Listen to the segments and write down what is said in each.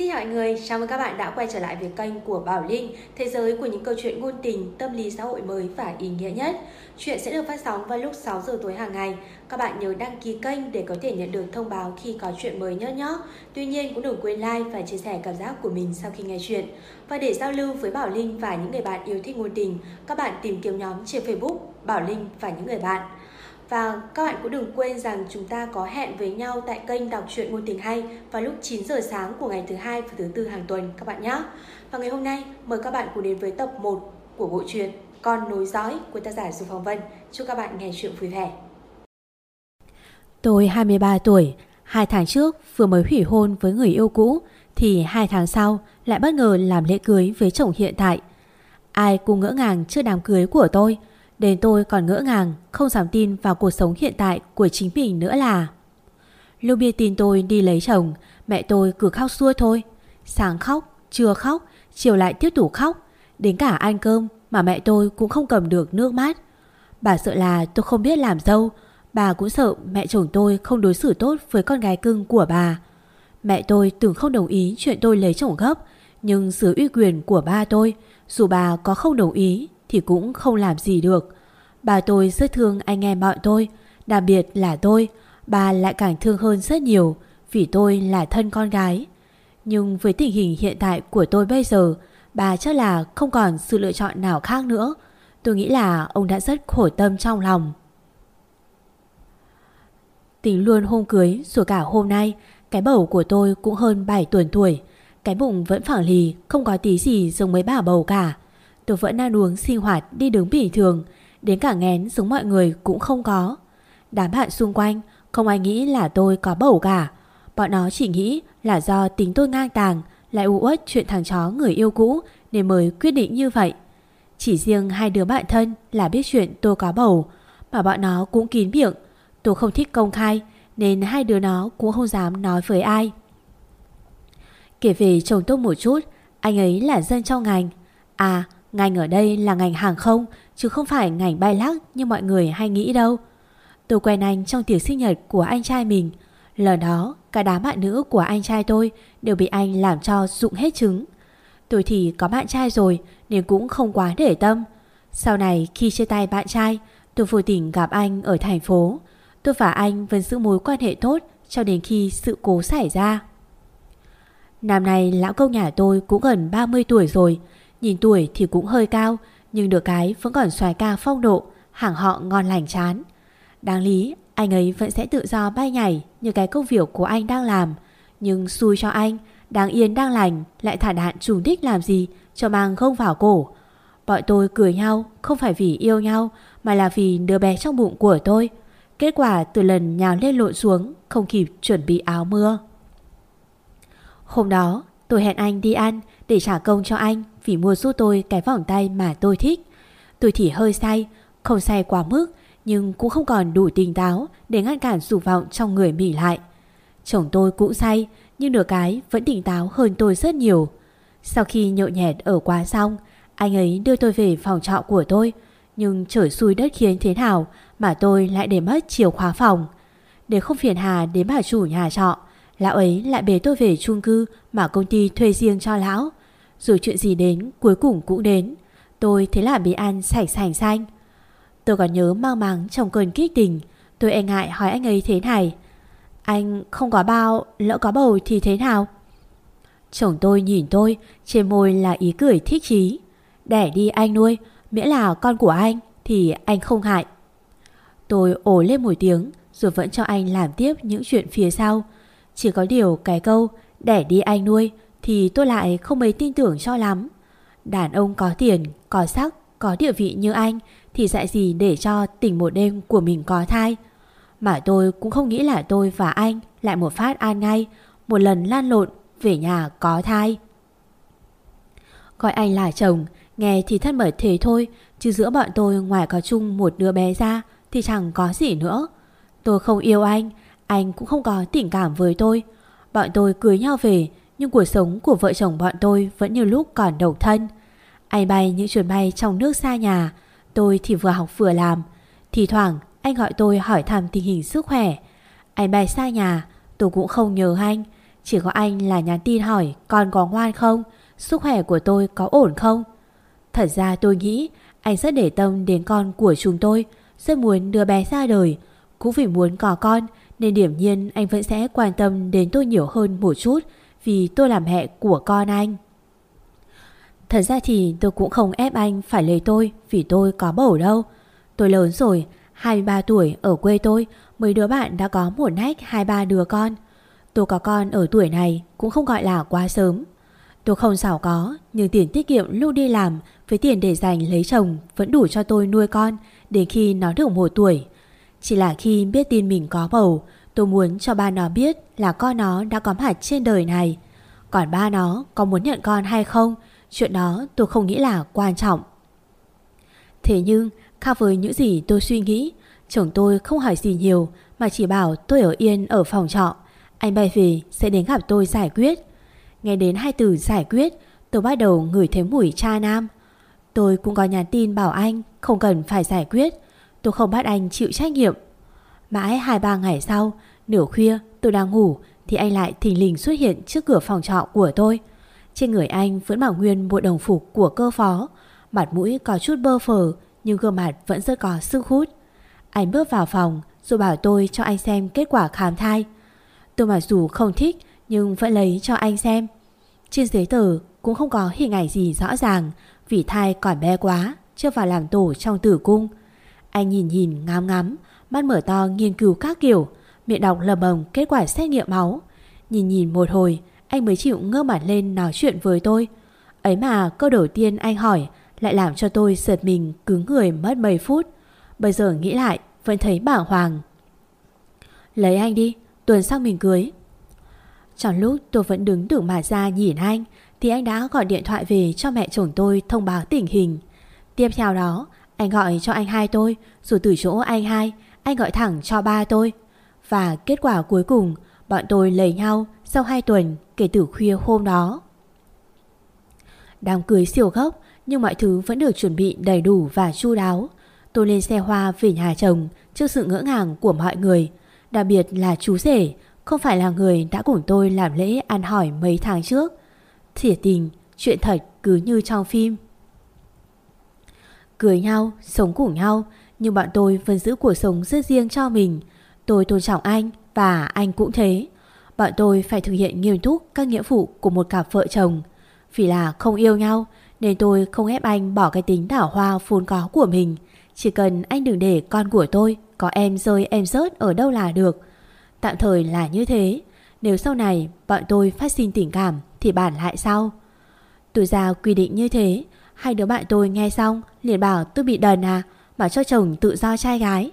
Xin chào mọi người, chào mừng các bạn đã quay trở lại với kênh của Bảo Linh, thế giới của những câu chuyện ngôn tình, tâm lý xã hội mới và ý nghĩa nhất. Chuyện sẽ được phát sóng vào lúc 6 giờ tối hàng ngày. Các bạn nhớ đăng ký kênh để có thể nhận được thông báo khi có chuyện mới nhớ nhé. Tuy nhiên cũng đừng quên like và chia sẻ cảm giác của mình sau khi nghe chuyện. Và để giao lưu với Bảo Linh và những người bạn yêu thích ngôn tình, các bạn tìm kiếm nhóm trên Facebook Bảo Linh và những người bạn. Và các bạn cũng đừng quên rằng chúng ta có hẹn với nhau tại kênh đọc truyện ngôn tình hay vào lúc 9 giờ sáng của ngày thứ hai và thứ tư hàng tuần các bạn nhé. Và ngày hôm nay mời các bạn cùng đến với tập 1 của bộ truyện Con nối dõi của tác giả Du Phong Vân. Chúc các bạn nghe chuyện vui vẻ. Tôi 23 tuổi, hai tháng trước vừa mới hủy hôn với người yêu cũ thì hai tháng sau lại bất ngờ làm lễ cưới với chồng hiện tại. Ai cũng ngỡ ngàng trước đám cưới của tôi – Đến tôi còn ngỡ ngàng Không dám tin vào cuộc sống hiện tại Của chính mình nữa là. Lưu biết tin tôi đi lấy chồng Mẹ tôi cứ khóc xua thôi. Sáng khóc, trưa khóc, chiều lại tiếp tục khóc. Đến cả ăn cơm Mà mẹ tôi cũng không cầm được nước mắt Bà sợ là tôi không biết làm dâu. Bà cũng sợ mẹ chồng tôi không đối xử tốt với con gái cưng của bà. Mẹ tôi từng không đồng ý chuyện tôi lấy chồng gấp Nhưng dưới uy quyền của ba tôi Dù bà có không đồng ý thì cũng không làm gì được. Bà tôi rất thương anh em bọn tôi, đặc biệt là tôi, bà lại càng thương hơn rất nhiều vì tôi là thân con gái. Nhưng với tình hình hiện tại của tôi bây giờ, bà chắc là không còn sự lựa chọn nào khác nữa. Tôi nghĩ là ông đã rất khổ tâm trong lòng. Tính luôn hôm cưới rồi cả hôm nay, cái bầu của tôi cũng hơn 7 tuần tuổi. Cái bụng vẫn phẳng lì, không có tí gì giống mấy bà bầu cả. Tôi vẫn ăn uống sinh hoạt, đi đứng bình thường. Đến cả ngén giống mọi người cũng không có. Đám bạn xung quanh, Không ai nghĩ là tôi có bầu cả. Bọn nó chỉ nghĩ là do tính tôi ngang tàng, Lại u uất chuyện thằng chó người yêu cũ Nên mới quyết định như vậy. Chỉ riêng hai đứa bạn thân là biết chuyện tôi có bầu, Mà bọn nó cũng kín miệng. Tôi không thích công khai, Nên hai đứa nó cũng không dám nói với ai. Kể về chồng tôi một chút, Anh ấy là dân trong ngành. À Ngành ở đây là ngành hàng không, Chứ không phải ngành bay lắc như mọi người hay nghĩ đâu. Tôi quen anh trong tiệc sinh nhật của anh trai mình. Lần đó, cả đám bạn nữ của anh trai tôi Đều bị anh làm cho rụng hết trứng. Tôi thì có bạn trai rồi Nên cũng không quá để tâm. Sau này khi chia tay bạn trai, Tôi vô tình gặp anh ở thành phố. Tôi và anh vẫn giữ mối quan hệ tốt Cho đến khi sự cố xảy ra. Năm nay, lão công nhà tôi cũng gần 30 tuổi rồi Nhìn tuổi thì cũng hơi cao, Nhưng được cái vẫn còn xoài ca phong độ, Hàng họ ngon lành chán. Đáng lý, anh ấy vẫn sẽ tự do bay nhảy Như cái công việc của anh đang làm. Nhưng xui cho anh, Đáng yên đang lành Lại thả đạn trùng đích làm gì Cho mang không vào cổ. Bọn tôi cười nhau, Không phải vì yêu nhau, Mà là vì đứa bé trong bụng của tôi. Kết quả từ lần nhào lên lộn xuống, Không kịp chuẩn bị áo mưa. Hôm đó, tôi hẹn anh đi ăn Để trả công cho anh vì mua giúp tôi cái vòng tay mà tôi thích. Tôi thì hơi say, không say quá mức nhưng cũng không còn đủ tỉnh táo để ngăn cản dục vọng trong người mỉ lại. Chồng tôi cũng say nhưng được cái vẫn tỉnh táo hơn tôi rất nhiều. Sau khi nhậu nhẹt ở quá xong, anh ấy đưa tôi về phòng trọ của tôi nhưng trời xui đất khiến thế nào mà tôi lại để mất chìa khóa phòng. Để không phiền hà đến bà chủ nhà trọ, lão ấy lại bế tôi về chung cư mà công ty thuê riêng cho lão. Rồi chuyện gì đến, cuối cùng cũng đến. Tôi thế là bị ăn sảnh sảnh xanh. Tôi còn nhớ mang máng trong cơn kích tình. Tôi e ngại hỏi anh ấy thế này. Anh không có bao, Lỡ có bầu thì thế nào? Chồng tôi nhìn tôi, Trên môi là ý cười thích chí. Đẻ đi anh nuôi, Miễn là con của anh Thì anh không hại. Tôi ồ lên một tiếng, Rồi vẫn cho anh làm tiếp những chuyện phía sau. Chỉ có điều cái câu, Đẻ đi anh nuôi thì tôi lại không mấy tin tưởng cho lắm. Đàn ông có tiền, có sắc, có địa vị như anh thì dạy gì để cho tỉnh một đêm của mình có thai. Mà tôi cũng không nghĩ là tôi và anh lại một phát an ngay, một lần lan lộn về nhà có thai. Gọi anh là chồng, nghe thì thân mật thế thôi, chứ giữa bọn tôi ngoài có chung một đứa bé ra thì chẳng có gì nữa. Tôi không yêu anh, anh cũng không có tình cảm với tôi. Bọn tôi cưới nhau về nhưng cuộc sống của vợ chồng bọn tôi vẫn như lúc còn độc thân. Anh bay những chuyến bay trong nước xa nhà, tôi thì vừa học vừa làm. Thì thoảng anh gọi tôi hỏi thăm tình hình sức khỏe. Anh bay xa nhà, tôi cũng không nhớ anh. Chỉ có anh là nhắn tin hỏi con có ngoan không, sức khỏe của tôi có ổn không. Thật ra tôi nghĩ anh rất để tâm đến con của chúng tôi, rất muốn đưa bé ra đời. Cũng vì muốn có con nên điểm nhiên anh vẫn sẽ quan tâm đến tôi nhiều hơn một chút vì tôi là mẹ của con anh. Thật ra thì tôi cũng không ép anh phải lấy tôi vì tôi có bầu đâu. Tôi lớn rồi, 23 tuổi ở quê tôi, mấy đứa bạn đã có một nách hai ba đứa con. Tôi có con ở tuổi này cũng không gọi là quá sớm. Tôi không giàu có, nhưng tiền tiết kiệm lúc đi làm với tiền để dành lấy chồng vẫn đủ cho tôi nuôi con đến khi nó được một tuổi. Chỉ là khi biết tin mình có bầu, tôi muốn cho ba nó biết là con nó đã có mặt trên đời này. Còn ba nó có muốn nhận con hay không, chuyện đó tôi không nghĩ là quan trọng. Thế nhưng, khác với những gì tôi suy nghĩ, chồng tôi không hỏi gì nhiều mà chỉ bảo tôi ở yên ở phòng trọ. Anh bay về sẽ đến gặp tôi giải quyết. Nghe đến hai từ giải quyết, tôi bắt đầu ngửi thấy mùi cha nam. Tôi cũng có nhắn tin bảo anh không cần phải giải quyết. Tôi không bắt anh chịu trách nhiệm. Mãi hai ba ngày sau, nửa khuya tôi đang ngủ thì anh lại thình lình xuất hiện trước cửa phòng trọ của tôi. Trên người anh vẫn mặc nguyên bộ đồng phục của cơ phó. Mặt mũi có chút bơ phờ nhưng gương mặt vẫn rất có sức hút. Anh bước vào phòng rồi bảo tôi cho anh xem kết quả khám thai. Tôi mặc dù không thích nhưng vẫn lấy cho anh xem. Trên giấy tờ cũng không có hình ảnh gì rõ ràng vì thai còn bé quá, chưa vào làm tổ trong tử cung. Anh nhìn nhìn ngắm ngắm, mắt mở to nghiên cứu các kiểu, miệng đọc lầm bầm kết quả xét nghiệm máu. Nhìn nhìn một hồi, anh mới chịu ngơ mặt lên nói chuyện với tôi. Ấy mà câu đầu tiên anh hỏi lại làm cho tôi giật mình cứng người mất mấy phút. Bây giờ nghĩ lại vẫn thấy bảng hoàng. Lấy anh đi, tuần sau mình cưới. Trong lúc tôi vẫn đứng đường mà ra nhìn anh thì anh đã gọi điện thoại về cho mẹ chồng tôi thông báo tình hình. Tiếp theo đó, anh gọi cho anh hai tôi, rồi từ chỗ anh hai, anh gọi thẳng cho ba tôi. Và kết quả cuối cùng, bọn tôi lấy nhau sau 2 tuần kể từ khuya hôm đó. Đám cưới siêu gốc, nhưng mọi thứ vẫn được chuẩn bị đầy đủ và chu đáo. Tôi lên xe hoa về nhà chồng trước sự ngỡ ngàng của mọi người, đặc biệt là chú rể, không phải là người đã cùng tôi làm lễ ăn hỏi mấy tháng trước. Thiệt tình, chuyện thật cứ như trong phim. Cười nhau, sống cùng nhau, nhưng bọn tôi vẫn giữ cuộc sống rất riêng cho mình. Tôi tôn trọng anh và anh cũng thế. Bọn tôi phải thực hiện nghiêm túc các nghĩa vụ của một cặp vợ chồng. Vì là không yêu nhau, nên tôi không ép anh bỏ cái tính đảo hoa phun có của mình. Chỉ cần anh đừng để con của tôi có em rơi em rớt ở đâu là được. Tạm thời là như thế. Nếu sau này bọn tôi phát sinh tình cảm thì bản lại sau. Tôi ra quy định như thế. Hai đứa bạn tôi nghe xong liền bảo tôi bị đần à mà cho chồng tự do trai gái.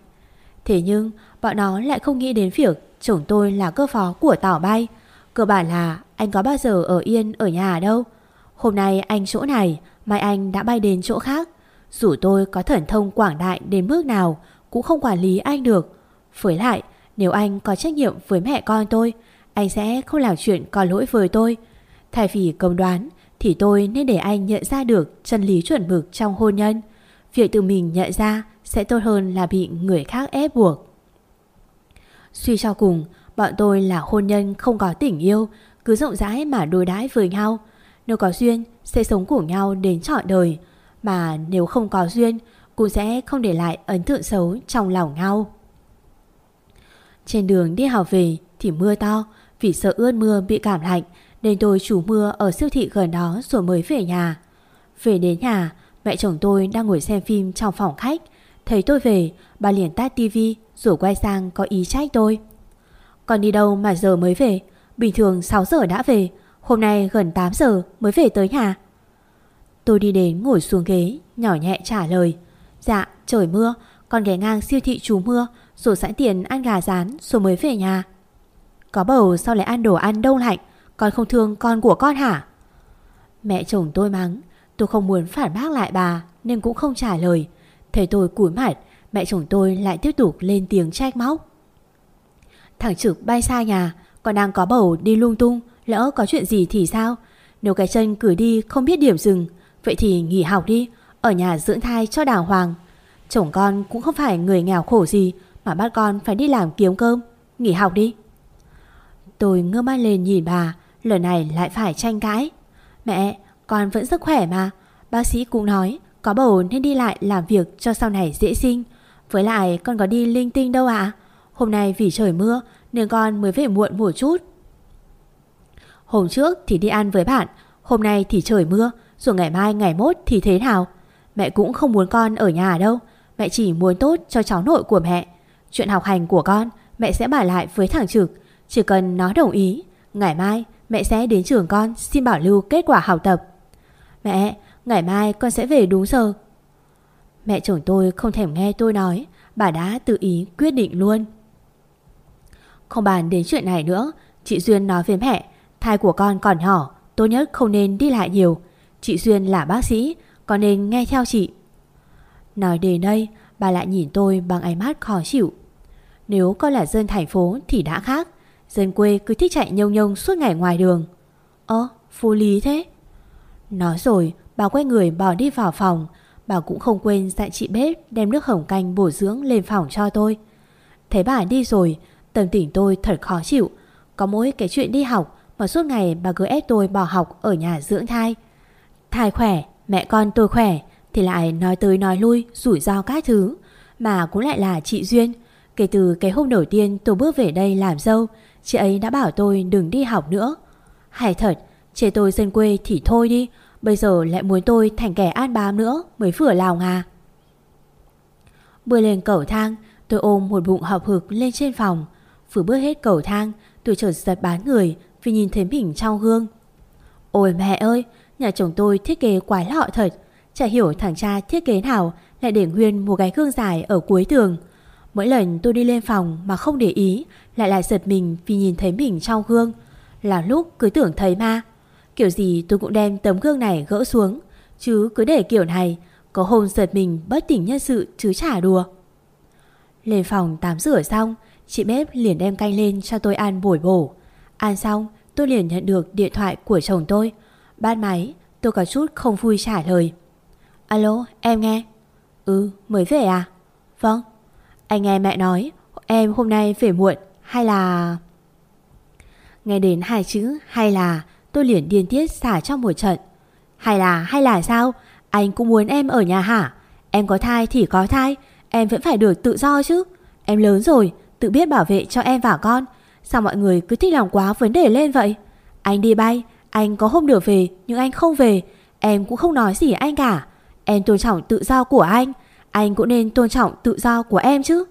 Thế nhưng bọn nó lại không nghĩ đến việc chồng tôi là cơ phó của tàu bay. Cơ bản là anh có bao giờ ở yên ở nhà đâu. Hôm nay anh chỗ này, mai anh đã bay đến chỗ khác. Dù tôi có thần thông quảng đại đến mức nào cũng không quản lý anh được. Với lại, nếu anh có trách nhiệm với mẹ con tôi, anh sẽ không làm chuyện có lỗi với tôi. Thay vì công đoán, thì tôi nên để anh nhận ra được chân lý chuẩn mực trong hôn nhân. Việc tự mình nhận ra sẽ tốt hơn là bị người khác ép buộc. Suy cho cùng, bọn tôi là hôn nhân không có tình yêu, cứ rộng rãi mà đối đãi với nhau. Nếu có duyên, sẽ sống cùng nhau đến trọn đời. Mà nếu không có duyên, cũng sẽ không để lại ấn tượng xấu trong lòng nhau. Trên đường đi học về thì mưa to, vì sợ ướt mưa bị cảm lạnh nên tôi trú mưa ở siêu thị gần đó rồi mới về nhà. Về đến nhà, mẹ chồng tôi đang ngồi xem phim trong phòng khách. Thấy tôi về, bà liền tắt tivi rồi quay sang có ý trách tôi. Còn đi đâu mà giờ mới về? Bình thường 6 giờ đã về, hôm nay gần 8 giờ mới về tới nhà. Tôi đi đến ngồi xuống ghế, nhỏ nhẹ trả lời. Dạ, trời mưa, con ghé ngang siêu thị trú mưa, rồi sẵn tiền ăn gà rán rồi mới về nhà. Có bầu sao lại ăn đồ ăn đông lạnh, con không thương con của con hả? Mẹ chồng tôi mắng, tôi không muốn phản bác lại bà nên cũng không trả lời. Thấy tôi cúi mặt, mẹ chồng tôi lại tiếp tục lên tiếng trách móc. Thằng trực bay xa nhà, còn đang có bầu đi lung tung, lỡ có chuyện gì thì sao? Nếu cái chân cử đi không biết điểm dừng, vậy thì nghỉ học đi, ở nhà dưỡng thai cho đàng hoàng. Chồng con cũng không phải người nghèo khổ gì mà bắt con phải đi làm kiếm cơm, nghỉ học đi. Tôi ngơ mắt lên nhìn bà Lần này lại phải tranh cãi Mẹ con vẫn rất khỏe mà. Bác sĩ cũng nói, có bầu nên đi lại làm việc cho sau này dễ sinh. Với lại, con có đi linh tinh đâu ạ. Hôm nay vì trời mưa, Nên con mới về muộn một chút. Hôm trước thì đi ăn với bạn, Hôm nay thì trời mưa, Rồi ngày mai, ngày mốt thì thế nào? Mẹ cũng không muốn con ở nhà đâu. Mẹ chỉ muốn tốt cho cháu nội của mẹ. Chuyện học hành của con, Mẹ sẽ bảo lại với thằng Trực. Chỉ cần nó đồng ý, Ngày mai mẹ sẽ đến trường con Xin bảo lưu kết quả học tập. Mẹ Ngày mai con sẽ về đúng giờ. Mẹ chồng tôi không thèm nghe tôi nói Bà đã tự ý quyết định luôn. Không bàn đến chuyện này nữa Chị Duyên nói với mẹ Thai của con còn nhỏ Tốt nhất không nên đi lại nhiều. Chị Duyên là bác sĩ Con nên nghe theo chị. Nói đến đây Bà lại nhìn tôi bằng ánh mắt khó chịu. Nếu con là dân thành phố thì đã khác Dân quê cứ thích chạy nhông nhông suốt ngày ngoài đường. Ơ, phú lý thế. Nói rồi, Bà quay người bỏ đi vào phòng. Bà cũng không quên dạy chị bếp Đem nước hồng canh bổ dưỡng lên phòng cho tôi. Thấy bà đi rồi, Tâm tình tôi thật khó chịu. Có mỗi cái chuyện đi học Mà suốt ngày bà cứ ép tôi bỏ học ở nhà dưỡng thai. Thai khỏe, Mẹ con tôi khỏe, Thì lại nói tới nói lui, rủi ro các thứ. Mà cũng lại là chị Duyên. Kể từ cái hôm đầu tiên tôi bước về đây làm dâu, Chị ấy đã bảo tôi đừng đi học nữa. Hay thật Chê tôi dân quê thì thôi đi, Bây giờ lại muốn tôi thành kẻ an bám nữa Mới phửa lòng à Bước lên cầu thang, Tôi ôm một bụng hợp hực lên trên phòng. Vừa bước hết cầu thang, Tôi chợt giật bán người Vì nhìn thấy mình trong gương. Ôi mẹ ơi, Nhà chồng tôi thiết kế quái lọ thật. Chả hiểu thằng cha thiết kế nào Lại để nguyên một cái gương dài ở cuối tường. Mỗi lần tôi đi lên phòng mà không để ý, Lại lại giật mình vì nhìn thấy mình trong gương. Là lúc cứ tưởng thấy ma Kiểu gì tôi cũng đem tấm gương này gỡ xuống. Chứ cứ để kiểu này, Có hôm giật mình bất tỉnh nhân sự chứ chả đùa. Lên phòng tắm rửa xong, Chị bếp liền đem canh lên cho tôi ăn bổi bổ. Ăn xong, tôi liền nhận được điện thoại của chồng tôi. Ban máy, tôi có chút không vui trả lời. Alo, em nghe. Ừ mới về à? Vâng. Anh nghe mẹ nói, Em hôm nay về muộn, hay là Nghe đến hai chữ hay là Tôi liền điên tiết xả trong một trận. Hay là hay là sao? Anh cũng muốn em ở nhà hả? Em có thai thì có thai, Em vẫn phải được tự do chứ. Em lớn rồi, tự biết bảo vệ cho em và con. Sao mọi người cứ thích lòng quá vấn đề lên vậy? Anh đi bay, Anh có hôm được về, nhưng anh không về. Em cũng không nói gì anh cả. Em tôn trọng tự do của anh. Anh cũng nên tôn trọng tự do của em chứ.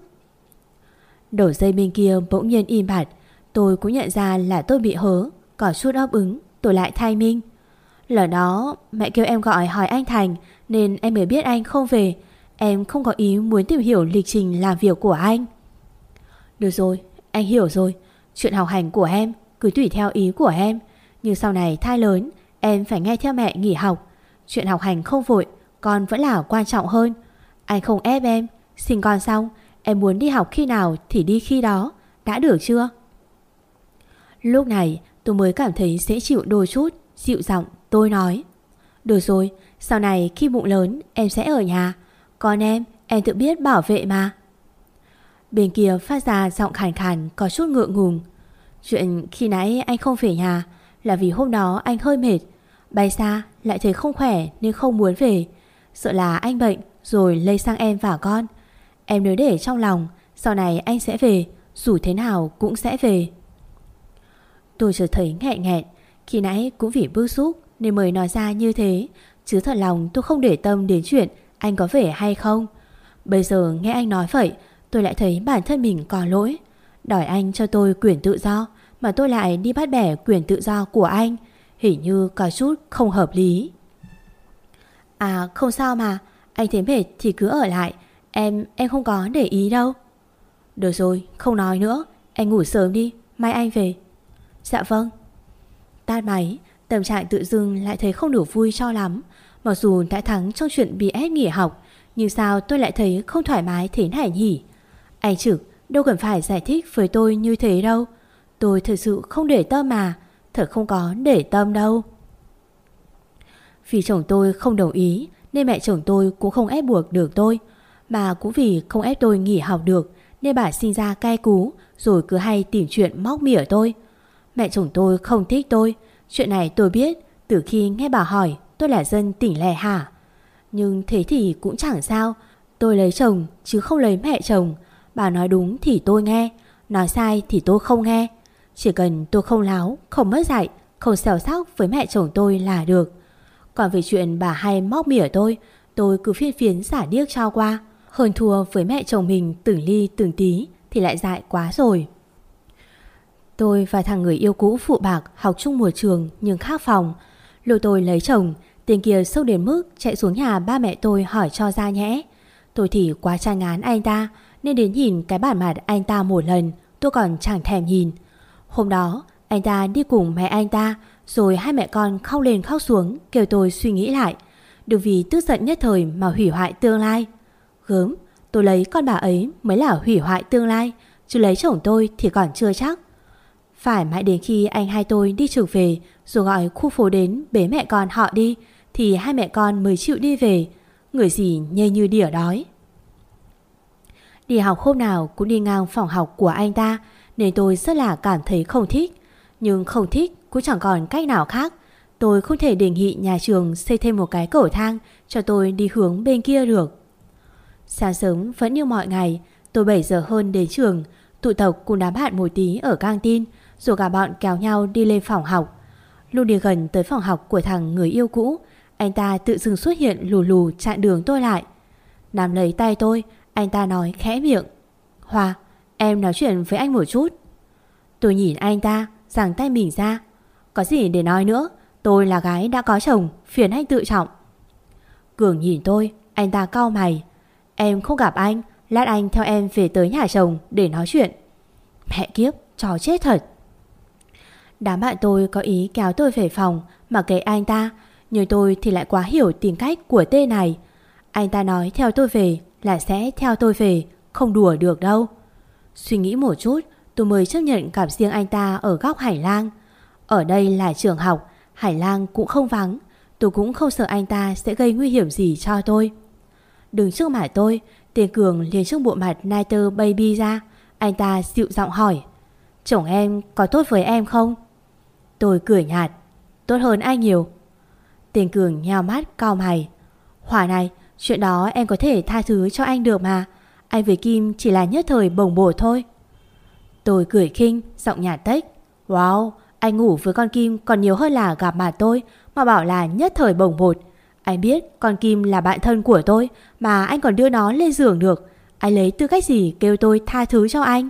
Đầu dây bên kia bỗng nhiên im bặt. Tôi cũng nhận ra là tôi bị hớ, Có chút ấp ứng tôi lại thay Minh. Lần đó mẹ kêu em gọi hỏi anh Thành nên em mới biết anh không về. Em không có ý muốn tìm hiểu lịch trình làm việc của anh. Được rồi, anh hiểu rồi. Chuyện học hành của em cứ tùy theo ý của em. Nhưng sau này thai lớn, em phải nghe theo mẹ nghỉ học. Chuyện học hành không vội, con vẫn là quan trọng hơn. Anh không ép em, sinh con xong, em muốn đi học khi nào thì đi khi đó. Đã được chưa? Lúc này Tôi mới cảm thấy dễ chịu đôi chút, Dịu giọng tôi nói. Được rồi, sau này khi bụng lớn, Em sẽ ở nhà. Còn em em tự biết bảo vệ mà. Bên kia phát ra giọng khàn khàn, Có chút ngượng ngùng. Chuyện khi nãy anh không về nhà Là vì hôm đó anh hơi mệt. Bay xa, lại thấy không khỏe Nên không muốn về. Sợ là anh bệnh, rồi lây sang em và con. Em nhớ để trong lòng, Sau này anh sẽ về, Dù thế nào cũng sẽ về. Tôi chợt thấy nghẹn nghẹn. Khi nãy cũng vì bức xúc Nên mới nói ra như thế. Chứ thật lòng tôi không để tâm đến chuyện Anh có về hay không. Bây giờ nghe anh nói vậy, Tôi lại thấy bản thân mình có lỗi. Đòi anh cho tôi quyền tự do, Mà tôi lại đi bắt bẻ quyền tự do của anh. Hình như có chút không hợp lý. À không sao mà. Anh thấy mệt thì cứ ở lại. Em em không có để ý đâu. Được rồi, không nói nữa. Anh ngủ sớm đi. Mai anh về. Dạ vâng. Tát máy Tâm trạng tự dưng lại thấy không đủ vui cho lắm. Mặc dù đã thắng trong chuyện bị ép nghỉ học, Nhưng sao tôi lại thấy không thoải mái thế này nhỉ? Anh trực, đâu cần phải giải thích với tôi như thế đâu. Tôi thật sự không để tâm mà, Thật không có để tâm đâu. Vì chồng tôi không đồng ý, Nên mẹ chồng tôi cũng không ép buộc được tôi. Mà cũng vì không ép tôi nghỉ học được, Nên bà sinh ra cay cú, Rồi cứ hay tìm chuyện móc mỉa tôi. Mẹ chồng tôi không thích tôi. Chuyện này tôi biết Từ khi nghe bà hỏi tôi là dân tỉnh lẻ hả? Nhưng thế thì cũng chẳng sao. Tôi lấy chồng chứ không lấy mẹ chồng. Bà nói đúng thì tôi nghe Nói sai thì tôi không nghe. Chỉ cần tôi không láo, không mất dạy Không xèo sắc với mẹ chồng tôi là được. Còn về chuyện bà hay móc mỉa tôi Tôi cứ phiên phiến xả điếc cho qua. Hơn thua với mẹ chồng mình từng ly từng tí Thì lại dại quá rồi. Tôi và thằng người yêu cũ phụ bạc học chung một trường nhưng khác phòng. lôi tôi lấy chồng, tiền kia sâu đến mức chạy xuống nhà ba mẹ tôi hỏi cho ra nhẽ. Tôi thì quá chán ngán anh ta nên đến nhìn cái bản mặt anh ta một lần tôi còn chẳng thèm nhìn. Hôm đó anh ta đi cùng mẹ anh ta rồi hai mẹ con khóc lên khóc xuống kêu tôi suy nghĩ lại. Đừng vì tức giận nhất thời mà hủy hoại tương lai. Gớm, tôi lấy con bà ấy mới là hủy hoại tương lai chứ lấy chồng tôi thì còn chưa chắc. Phải mãi đến khi anh hai tôi đi trở về rồi gọi khu phố đến bế mẹ con họ đi thì hai mẹ con mới chịu đi về. Người gì nhây như đỉa đói. Đi học hôm nào cũng đi ngang phòng học của anh ta nên tôi rất là cảm thấy không thích. Nhưng không thích cũng chẳng còn cách nào khác. Tôi không thể đề nghị nhà trường xây thêm một cái cầu thang cho tôi đi hướng bên kia được. Sáng sớm vẫn như mọi ngày, tôi 7 giờ hơn đến trường, tụ tập cùng đám bạn một tí ở căng tin rồi cả bọn kéo nhau đi lên phòng học. Lúc đi gần tới phòng học của thằng người yêu cũ Anh ta tự dưng xuất hiện lù lù chặn đường tôi lại. Nắm lấy tay tôi Anh ta nói khẽ miệng. Hoa em nói chuyện với anh một chút. Tôi nhìn anh ta Giằng tay mình ra. Có gì để nói nữa Tôi là gái đã có chồng Phiền anh tự trọng. Cường nhìn tôi Anh ta cau mày. Em không gặp anh Lát anh theo em về tới nhà chồng để nói chuyện. Mẹ kiếp, trò chết thật. Đám bạn tôi có ý kéo tôi về phòng, Mà kể anh ta, Nhưng tôi thì lại quá hiểu tính cách của tê này. Anh ta nói theo tôi về Là sẽ theo tôi về, Không đùa được đâu. Suy nghĩ một chút, tôi mới chấp nhận gặp riêng anh ta Ở góc hải lang. Ở đây là trường học, Hải lang cũng không vắng. Tôi cũng không sợ anh ta sẽ gây nguy hiểm gì cho tôi. Đứng trước mặt tôi Tiền Cường liền trước bộ mặt Niter Baby ra. Anh ta dịu giọng hỏi, Chồng em có tốt với em không? Tôi cười nhạt. Tốt hơn ai nhiều. Tiền Cường nhào mắt cao mày. Hỏa này, chuyện đó em có thể tha thứ cho anh được mà. Anh với Kim chỉ là nhất thời bồng bổ thôi. Tôi cười khinh, Giọng nhạt tách. Wow, anh ngủ với con Kim còn nhiều hơn là gặp mặt tôi, Mà bảo là nhất thời bồng bột. Anh biết con Kim là bạn thân của tôi, Mà anh còn đưa nó lên giường được. Anh lấy tư cách gì kêu tôi tha thứ cho anh?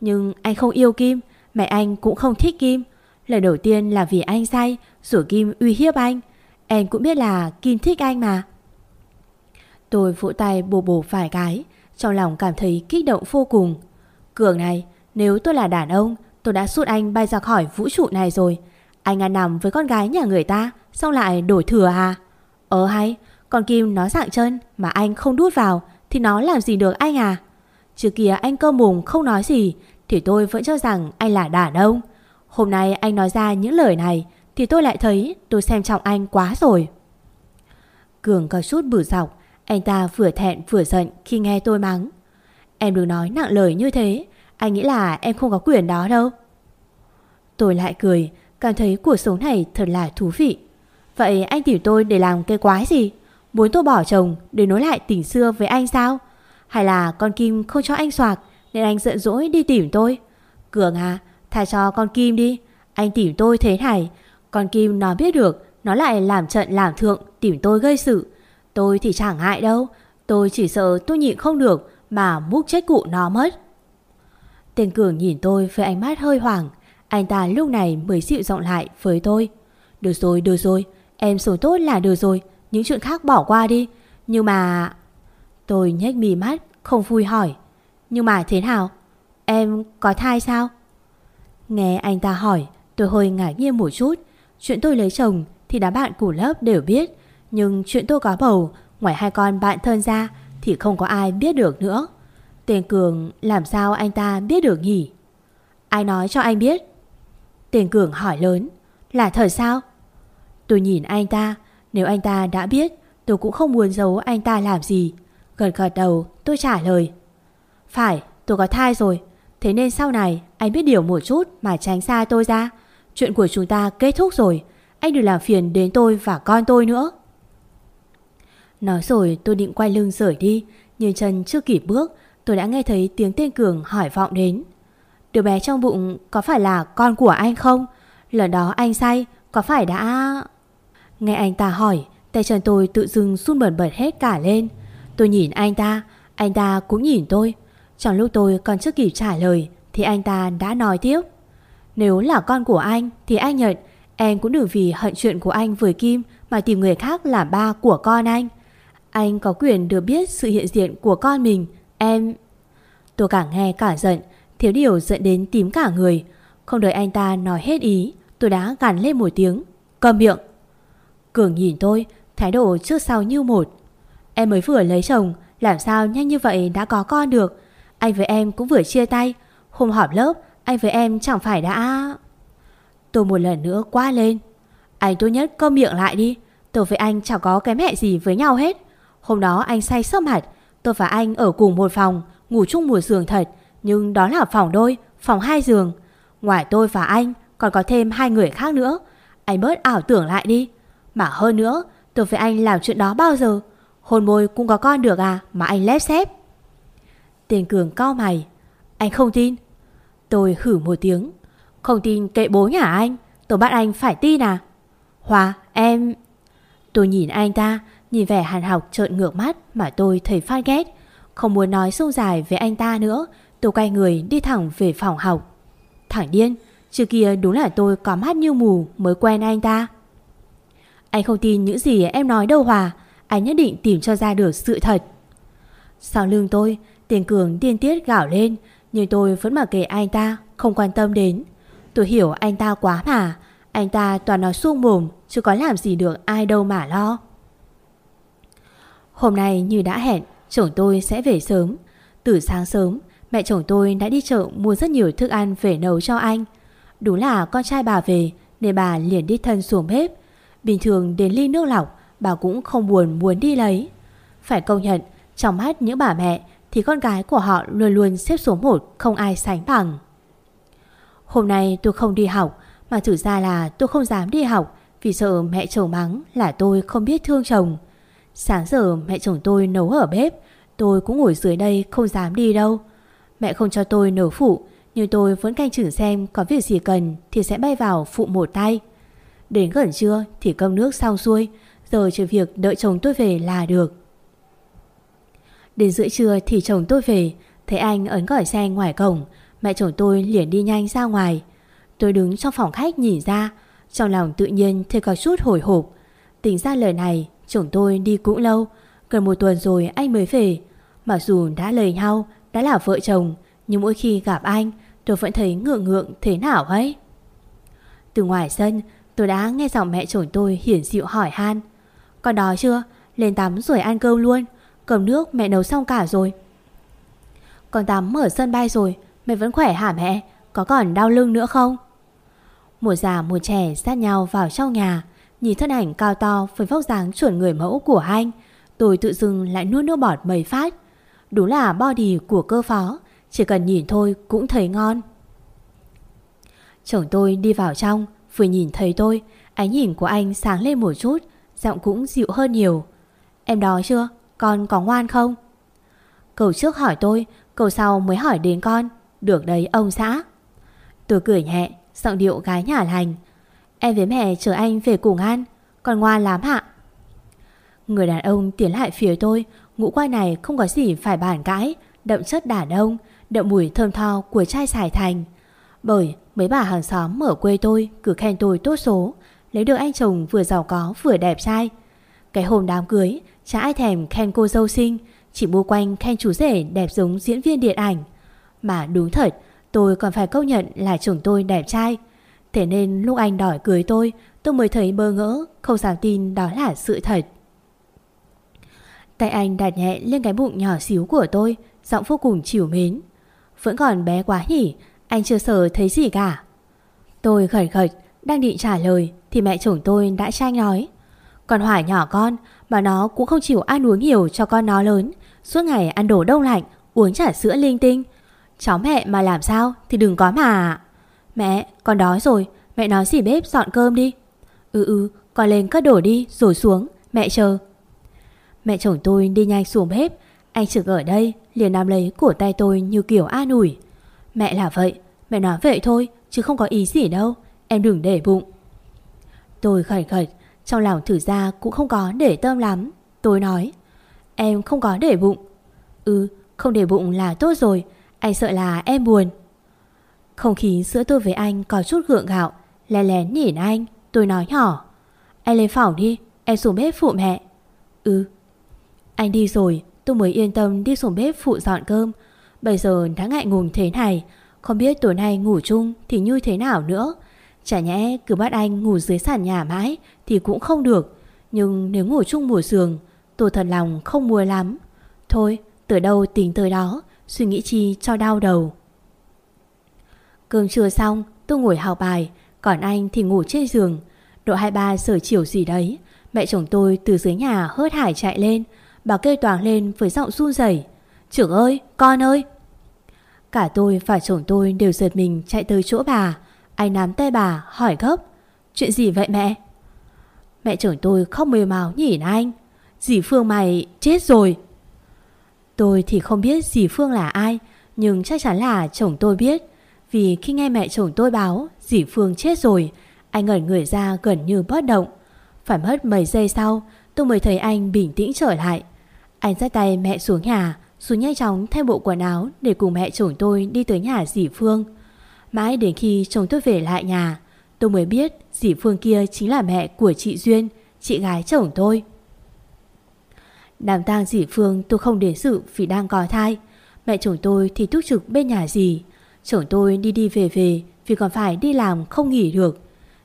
Nhưng anh không yêu Kim, Mẹ anh cũng không thích Kim. Lần đầu tiên là vì anh say, rủ Kim uy hiếp anh. Em cũng biết là Kim thích anh mà. Tôi vỗ tay bồ bồ vài cái, Trong lòng cảm thấy kích động vô cùng. Cường này, Nếu tôi là đàn ông, Tôi đã suốt anh bay ra khỏi vũ trụ này rồi. Anh ăn nằm với con gái nhà người ta, Xong lại đổi thừa à? Ờ hay, Con Kim nó dạng chân Mà anh không đút vào, Thì nó làm gì được anh à? Trước kia anh cơ mùng không nói gì, Thì tôi vẫn cho rằng anh là đàn ông. Hôm nay anh nói ra những lời này, Thì tôi lại thấy tôi xem trọng anh quá rồi. Cường có chút bử dọc, Anh ta vừa thẹn vừa giận khi nghe tôi mắng. Em đừng nói nặng lời như thế, Anh nghĩ là em không có quyền đó đâu. Tôi lại cười, Cảm thấy cuộc sống này thật là thú vị. Vậy anh tìm tôi để làm cái quái gì? Muốn tôi bỏ chồng Để nối lại tình xưa với anh sao? Hay là con Kim không cho anh soạc, Nên anh giận dỗi đi tìm tôi? Cường à Thả cho con Kim đi. Anh tìm tôi thế này. Con Kim nó biết được Nó lại làm trận làm thượng Tìm tôi gây sự. Tôi thì chẳng hại đâu. Tôi chỉ sợ tôi nhịn không được Mà múc chết cụ nó mất. Tên Cường nhìn tôi với ánh mắt hơi hoảng. Anh ta lúc này mới dịu giọng lại với tôi. Được rồi, được rồi. Em sống tốt là được rồi. Những chuyện khác bỏ qua đi. Nhưng mà... Tôi nhếch mì mắt Không vui hỏi. Nhưng mà thế nào? Em có thai sao? Nghe anh ta hỏi, Tôi hơi ngạc nhiên một chút. Chuyện tôi lấy chồng thì đám bạn của lớp đều biết. Nhưng chuyện tôi có bầu, Ngoài hai con bạn thân ra Thì không có ai biết được nữa. Tên Cường làm sao anh ta biết được nhỉ? Ai nói cho anh biết? Tên Cường hỏi lớn, Là thật sao? Tôi nhìn anh ta, Nếu anh ta đã biết, Tôi cũng không muốn giấu anh ta làm gì. Gật gật đầu, tôi trả lời. Phải, tôi có thai rồi Thế nên sau này, anh biết điều một chút mà tránh xa tôi ra. Chuyện của chúng ta kết thúc rồi. Anh đừng làm phiền đến tôi và con tôi nữa. Nói rồi, tôi định quay lưng rời đi. Nhưng chân chưa kịp bước, tôi đã nghe thấy tiếng tên Cường hỏi vọng đến. Đứa bé trong bụng có phải là con của anh không? Lần đó anh say, có phải đã... Nghe anh ta hỏi, Tay chân tôi tự dưng run bẩn bật hết cả lên Tôi nhìn anh ta Anh ta cũng nhìn tôi trong lúc tôi còn chưa kịp trả lời, Thì anh ta đã nói tiếp. Nếu là con của anh, thì anh nhận, Em cũng đừng vì hận chuyện của anh với Kim Mà tìm người khác làm ba của con anh. Anh có quyền được biết sự hiện diện của con mình, Em... Tôi càng nghe cả giận, Thiếu điều dẫn đến tím cả người. Không đợi anh ta nói hết ý, Tôi đã gằn lên một tiếng Cầm miệng. Cường nhìn tôi, Thái độ trước sau như một. Em mới vừa lấy chồng, Làm sao nhanh như vậy đã có con được? Anh với em cũng vừa chia tay. Hôm họp lớp anh với em chẳng phải đã Tôi một lần nữa quá lên. Anh tốt nhất cơm miệng lại đi. Tôi với anh chẳng có cái mẹ gì với nhau hết. Hôm đó anh say sớp mặt. Tôi và anh ở cùng một phòng Ngủ chung một giường thật. Nhưng đó là phòng đôi, phòng hai giường. Ngoài tôi và anh còn có thêm hai người khác nữa. Anh bớt ảo tưởng lại đi. Mà hơn nữa Tôi với anh làm chuyện đó bao giờ? Hôn môi cũng có con được à Mà anh lép xếp Tiền Cường cao mày. Anh không tin. Tôi hử một tiếng. Không tin kệ bố nhà anh? Tôi bắt anh phải tin à? Hòa, em Tôi nhìn anh ta, Nhìn vẻ hàn học trợn ngược mắt Mà tôi thấy phát ghét. Không muốn nói sâu dài với anh ta nữa, Tôi quay người đi thẳng về phòng học. Thẳng điên, Trước kia đúng là tôi có mắt như mù mới quen anh ta. Anh không tin những gì em nói đâu Hòa. Anh nhất định tìm cho ra được sự thật. Sau lưng tôi, Tiền cường điên tiết gạo lên, Nhưng tôi vẫn mặc kệ anh ta, Không quan tâm đến. Tôi hiểu anh ta quá mà, Anh ta toàn nói suông mồm, Chứ có làm gì được ai đâu mà lo. Hôm nay như đã hẹn, Chồng tôi sẽ về sớm. Từ sáng sớm, Mẹ chồng tôi đã đi chợ mua rất nhiều thức ăn về nấu cho anh. Đúng là con trai bà về, Nên bà liền đi thân xuống bếp. Bình thường đến ly nước lọc, Bà cũng không buồn muốn đi lấy. Phải công nhận trong mắt những bà mẹ, Thì con gái của họ luôn luôn xếp số một, Không ai sánh bằng. Hôm nay tôi không đi học, Mà thử ra là tôi không dám đi học, Vì sợ mẹ chồng mắng là tôi không biết thương chồng. Sáng giờ mẹ chồng tôi nấu ở bếp, Tôi cũng ngồi dưới đây không dám đi đâu. Mẹ không cho tôi nấu phụ, Nhưng tôi vẫn canh chừng xem Có việc gì cần thì sẽ bay vào phụ một tay. Đến gần trưa thì cơm nước xong xuôi, Giờ chỉ việc đợi chồng tôi về là được. Đến giữa trưa thì chồng tôi về. Thấy anh ấn còi xe ngoài cổng, Mẹ chồng tôi liền đi nhanh ra ngoài. Tôi đứng trong phòng khách nhìn ra, Trong lòng tự nhiên thấy có chút hồi hộp. Tính ra lời này, Chồng tôi đi cũng lâu, Gần một tuần rồi anh mới về. Mặc dù đã lời nhau, Đã là vợ chồng, Nhưng mỗi khi gặp anh, Tôi vẫn thấy ngượng ngượng thế nào ấy. Từ ngoài sân, Tôi đã nghe giọng mẹ chồng tôi hiển dịu hỏi han. Con đói chưa? Lên tắm rồi ăn cơm luôn. Cơm nước, mẹ nấu xong cả rồi Con tắm ở sân bay rồi, Mẹ vẫn khỏe hả mẹ? Có còn đau lưng nữa không? Một già, một trẻ sát nhau vào trong nhà, Nhìn thân ảnh cao to, với vóc dáng chuẩn người mẫu của anh, Tôi tự dưng lại nuốt nước bọt mấy phát Đúng là body của cơ phó, Chỉ cần nhìn thôi cũng thấy ngon Chồng tôi đi vào trong, Vừa nhìn thấy tôi, Ánh nhìn của anh sáng lên một chút, Giọng cũng dịu hơn nhiều Em đói chưa? Con có ngoan không? Cầu trước hỏi tôi Cầu sau mới hỏi đến con. Được đấy, ông xã. Tôi cười nhẹ, Giọng điệu gái nhà lành. Em với mẹ chờ anh về cùng ăn. Con ngoan lắm hạ Người đàn ông tiến lại phía tôi. Ngũ quan này không có gì phải bàn cãi. Đậm chất đàn ông, Đậm mùi thơm tho của chai xài thành. Bởi Mấy bà hàng xóm ở quê tôi cứ khen tôi tốt số. Lấy được anh chồng vừa giàu có vừa đẹp trai. Cái hôm đám cưới, Chả ai thèm khen cô dâu xinh, Chỉ mua quanh khen chú rể đẹp giống diễn viên điện ảnh. Mà đúng thật, Tôi còn phải công nhận là chồng tôi đẹp trai. Thế nên lúc anh đòi cưới tôi Tôi mới thấy bơ ngỡ, Không dám tin đó là sự thật. Tay anh đặt nhẹ lên cái bụng nhỏ xíu của tôi, Giọng vô cùng chiều mến. Vẫn còn bé quá nhỉ, anh chưa sờ thấy gì cả. Tôi khởi khởi Đang định trả lời, Thì mẹ chồng tôi đã tranh nói còn Hỏa nhỏ con, Mà nó cũng không chịu ăn uống nhiều cho con nó lớn. Suốt ngày ăn đồ đông lạnh, Uống trà sữa linh tinh. Cháu mẹ mà làm sao thì đừng có mà. Mẹ, con đói rồi, Mẹ nói xỉ bếp dọn cơm đi. Ừ ừ con lên cất đổ đi, rồi xuống, Mẹ chờ. Mẹ chồng tôi đi nhanh xuống bếp, Anh trực ở đây, liền nắm lấy cổ tay tôi như kiểu an ủi. Mẹ là vậy, Mẹ nói vậy thôi, chứ không có ý gì đâu, Em đừng để bụng. Tôi khẩn khẩn trong lòng thử ra cũng không có để tâm lắm. Tôi nói, Em không có để bụng. Ừ không để bụng là tốt rồi, Anh sợ là em buồn. Không khí giữa tôi với anh có chút gượng gạo Lén lén nhìn anh. Tôi nói nhỏ, Anh lên phòng đi, Em xuống bếp phụ mẹ. Ừ. Anh đi rồi, tôi mới yên tâm đi xuống bếp phụ dọn cơm. Bây giờ đã ngại ngùng thế này, Không biết tối nay ngủ chung thì như thế nào nữa. Chả nhẽ cứ bắt anh ngủ dưới sàn nhà mãi Thì cũng không được. Nhưng nếu ngủ chung mùa giường, Tôi thật lòng không mua lắm. Thôi, từ đâu tính tới đó, Suy nghĩ chi cho đau đầu. Cơm trưa xong, Tôi ngồi học bài, Còn anh thì ngủ trên giường. Độ 23 giờ chiều gì đấy, Mẹ chồng tôi từ dưới nhà hớt hải chạy lên, Bà kêu toàng lên với giọng run rẩy. Trưởng ơi, con ơi! Cả tôi và chồng tôi đều giật mình chạy tới chỗ bà. Anh nắm tay bà, hỏi gấp. Chuyện gì vậy mẹ? Mẹ chồng tôi khóc mềm màu nhìn anh. Dì Phương mày chết rồi. Tôi thì không biết dì Phương là ai, Nhưng chắc chắn là chồng tôi biết. Vì khi nghe mẹ chồng tôi báo, Dì Phương chết rồi, Anh ngẩn người ra gần như bất động. Phải mất mấy giây sau, Tôi mới thấy anh bình tĩnh trở lại. Anh dắt tay mẹ xuống nhà, Rồi nhanh chóng thay bộ quần áo Để cùng mẹ chồng tôi đi tới nhà dì Phương. Mãi đến khi chồng tôi về lại nhà, Tôi mới biết dì Phương kia chính là mẹ của chị Duyên, Chị gái chồng tôi. Đàm tang dì Phương tôi không đến sự vì đang có thai. Mẹ chồng tôi thì túc trực bên nhà dì. Chồng tôi đi đi về về Vì còn phải đi làm không nghỉ được.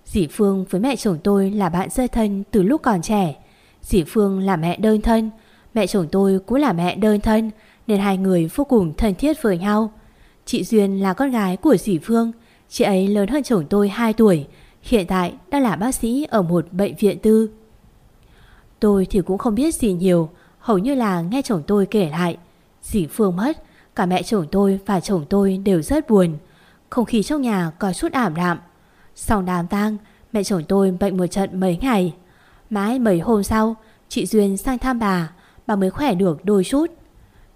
Dì Phương với mẹ chồng tôi là bạn rơi thân từ lúc còn trẻ. Dì Phương là mẹ đơn thân. Mẹ chồng tôi cũng là mẹ đơn thân, Nên hai người vô cùng thân thiết với nhau. Chị Duyên là con gái của dì Phương. Chị ấy lớn hơn chồng tôi 2 tuổi. Hiện tại đang là bác sĩ ở một bệnh viện tư. Tôi thì cũng không biết gì nhiều, Hầu như là nghe chồng tôi kể lại. Dì Phương mất, Cả mẹ chồng tôi và chồng tôi đều rất buồn. Không khí trong nhà có chút ảm đạm. Sau đám tang, Mẹ chồng tôi bệnh một trận mấy ngày. Mãi mấy hôm sau, Chị Duyên sang thăm bà. Bà mới khỏe được đôi chút.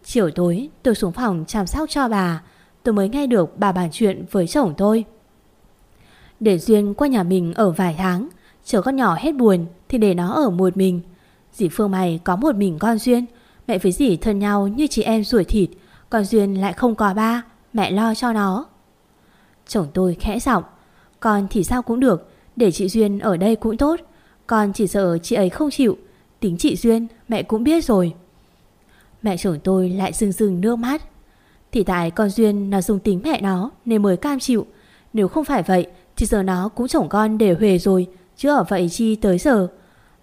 Chiều tối, tôi xuống phòng chăm sóc cho bà. Tôi mới nghe được bà bàn chuyện với chồng tôi. Để Duyên qua nhà mình ở vài tháng, Chờ con nhỏ hết buồn Thì để nó ở một mình. Dì Phương mày có một mình con Duyên, Mẹ với dì thân nhau như chị em ruổi thịt Còn Duyên lại không có ba, Mẹ lo cho nó. Chồng tôi khẽ giọng, Con thì sao cũng được, Để chị Duyên ở đây cũng tốt, Con chỉ sợ chị ấy không chịu, Tính chị Duyên mẹ cũng biết rồi. Mẹ chồng tôi lại rưng rưng nước mắt. Thì tại con Duyên nó dùng tính mẹ nó Nên mới cam chịu. Nếu không phải vậy, Thì giờ nó cũng chồng con để huề rồi, Chứ ở vậy chi tới giờ?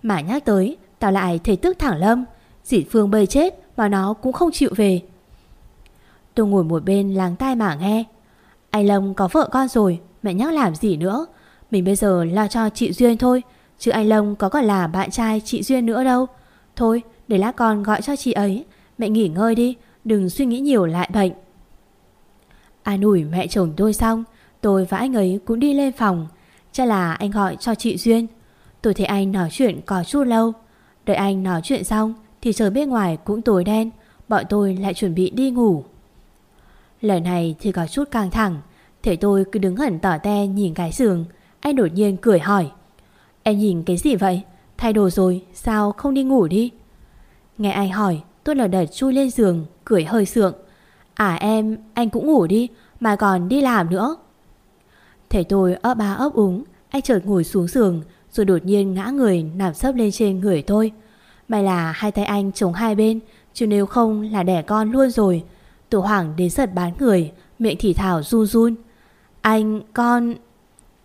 Mà nhắc tới, Tao lại thấy tức thẳng lâm. Dĩ Phương bơi chết mà nó cũng không chịu về. Tôi ngồi một bên lắng tai mà nghe. Anh Lâm có vợ con rồi, Mẹ nhắc làm gì nữa? Mình bây giờ lo cho chị Duyên thôi, Chứ anh Lâm có còn là bạn trai chị Duyên nữa đâu. Thôi, để lát con gọi cho chị ấy. Mẹ nghỉ ngơi đi Đừng suy nghĩ nhiều lại bệnh. An ủi mẹ chồng tôi xong, Tôi và anh ấy cũng đi lên phòng. Chắc là anh gọi cho chị Duyên. Tôi thấy anh nói chuyện có chút lâu. Đợi anh nói chuyện xong Thì trời bên ngoài cũng tối đen, Bọn tôi lại chuẩn bị đi ngủ. Lời này thì có chút căng thẳng Thế tôi cứ đứng hẳn tỏ te nhìn cái giường, Anh đột nhiên cười hỏi. Em nhìn cái gì vậy? Thay đồ rồi, sao không đi ngủ đi? Nghe anh hỏi tôi lờ đợt chui lên giường Cười hơi sượng. À em anh cũng ngủ đi Mà còn đi làm nữa. Thể tôi ấp ba ấp úng Anh chợt ngồi xuống giường rồi đột nhiên ngã người nằm sấp lên trên người tôi. May là hai tay anh chống hai bên Chứ nếu không là đẻ con luôn rồi. Tổ hoảng đến giật bán người Miệng thì thảo run run. Anh, con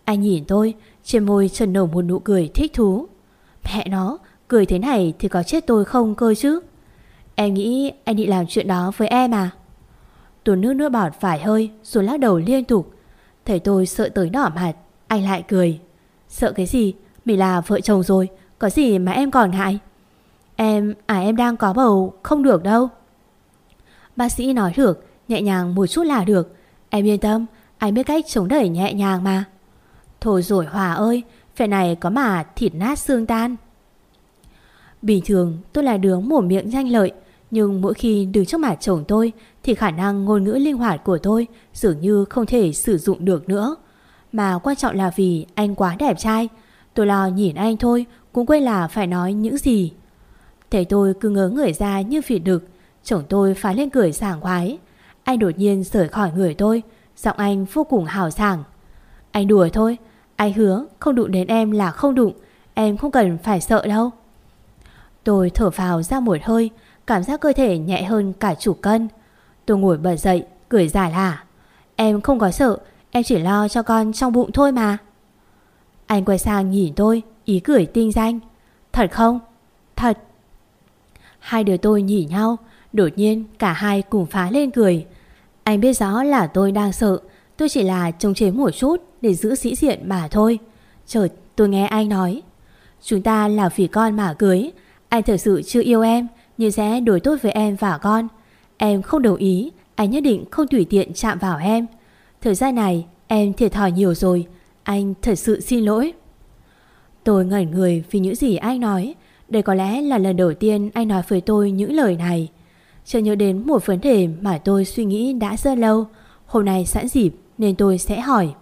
Anh nhìn tôi Trên môi trần nổ một nụ cười thích thú. Mẹ nó, cười thế này thì có chết tôi không cơ chứ? Em nghĩ anh định làm chuyện đó với em à? Tuần nước nước bọt phải hơi Rồi lắc đầu liên tục. Thấy tôi sợ tới đỏ mặt Anh lại cười. Sợ cái gì? Mình là vợ chồng rồi Có gì mà em còn ngại Em, à em đang có bầu Không được đâu. Bác sĩ nói được Nhẹ nhàng một chút là được. Em yên tâm Anh biết cách chống đẩy nhẹ nhàng mà. Thôi rồi Hòa ơi phải này có mà thịt nát xương tan. Bình thường tôi là đứa mổ miệng nhanh lợi nhưng mỗi khi đứng trước mặt chồng tôi, Thì khả năng ngôn ngữ linh hoạt của tôi Dường như không thể sử dụng được nữa. Mà quan trọng là vì anh quá đẹp trai. Tôi lo nhìn anh thôi, Cũng quên là phải nói những gì. Thấy tôi cứ ngớ người ra như phỉ đực Chồng tôi phá lên cười sảng khoái. Anh đột nhiên rời khỏi người tôi, Giọng anh vô cùng hào sảng. Anh đùa thôi, Anh hứa không đụng đến em là không đụng, Em không cần phải sợ đâu. Tôi thở vào ra một hơi Cảm giác cơ thể nhẹ hơn cả chủ cân. Tôi ngồi bật dậy, Cười giải là, Em không có sợ, Em chỉ lo cho con trong bụng thôi mà. Anh quay sang nhìn tôi, Ý cười tinh danh, Thật không? Thật. Hai đứa tôi nhìn nhau, Đột nhiên cả hai cùng phá lên cười. Anh biết rõ là tôi đang sợ, Tôi chỉ là trông chế một chút Để giữ sĩ diện mà thôi. Chợt tôi nghe anh nói, Chúng ta là vì con mà cưới, Anh thật sự chưa yêu em. Nhưng sẽ đối tốt với em và con. Em không đồng ý Anh nhất định không tùy tiện chạm vào em. Thời gian này em thiệt thòi nhiều rồi. Anh thật sự xin lỗi. Tôi ngẩn người vì những gì anh nói. Đây có lẽ là lần đầu tiên anh nói với tôi những lời này. Chợt nhớ đến một vấn đề mà tôi suy nghĩ đã rất lâu. Hôm nay sẵn dịp nên tôi sẽ hỏi.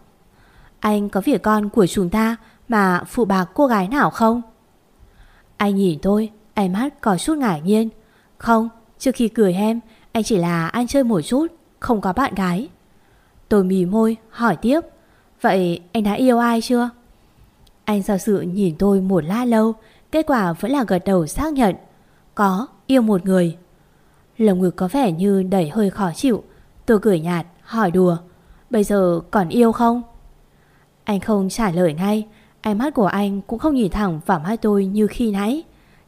Anh có việc con của chúng ta mà phụ bạc cô gái nào không? Anh nhìn tôi, ánh mắt có chút ngạc nhiên. Không, trước khi cười em Anh chỉ là anh chơi một chút Không có bạn gái. Tôi mì môi hỏi tiếp. Vậy anh đã yêu ai chưa? Anh do sự nhìn tôi một lát lâu Kết quả vẫn là gật đầu xác nhận. Có, yêu một người. Lồng ngực có vẻ như đẩy hơi khó chịu. Tôi cười nhạt, hỏi đùa. Bây giờ còn yêu không? Anh không trả lời ngay. Ánh mắt của anh cũng không nhìn thẳng vào mắt tôi như khi nãy.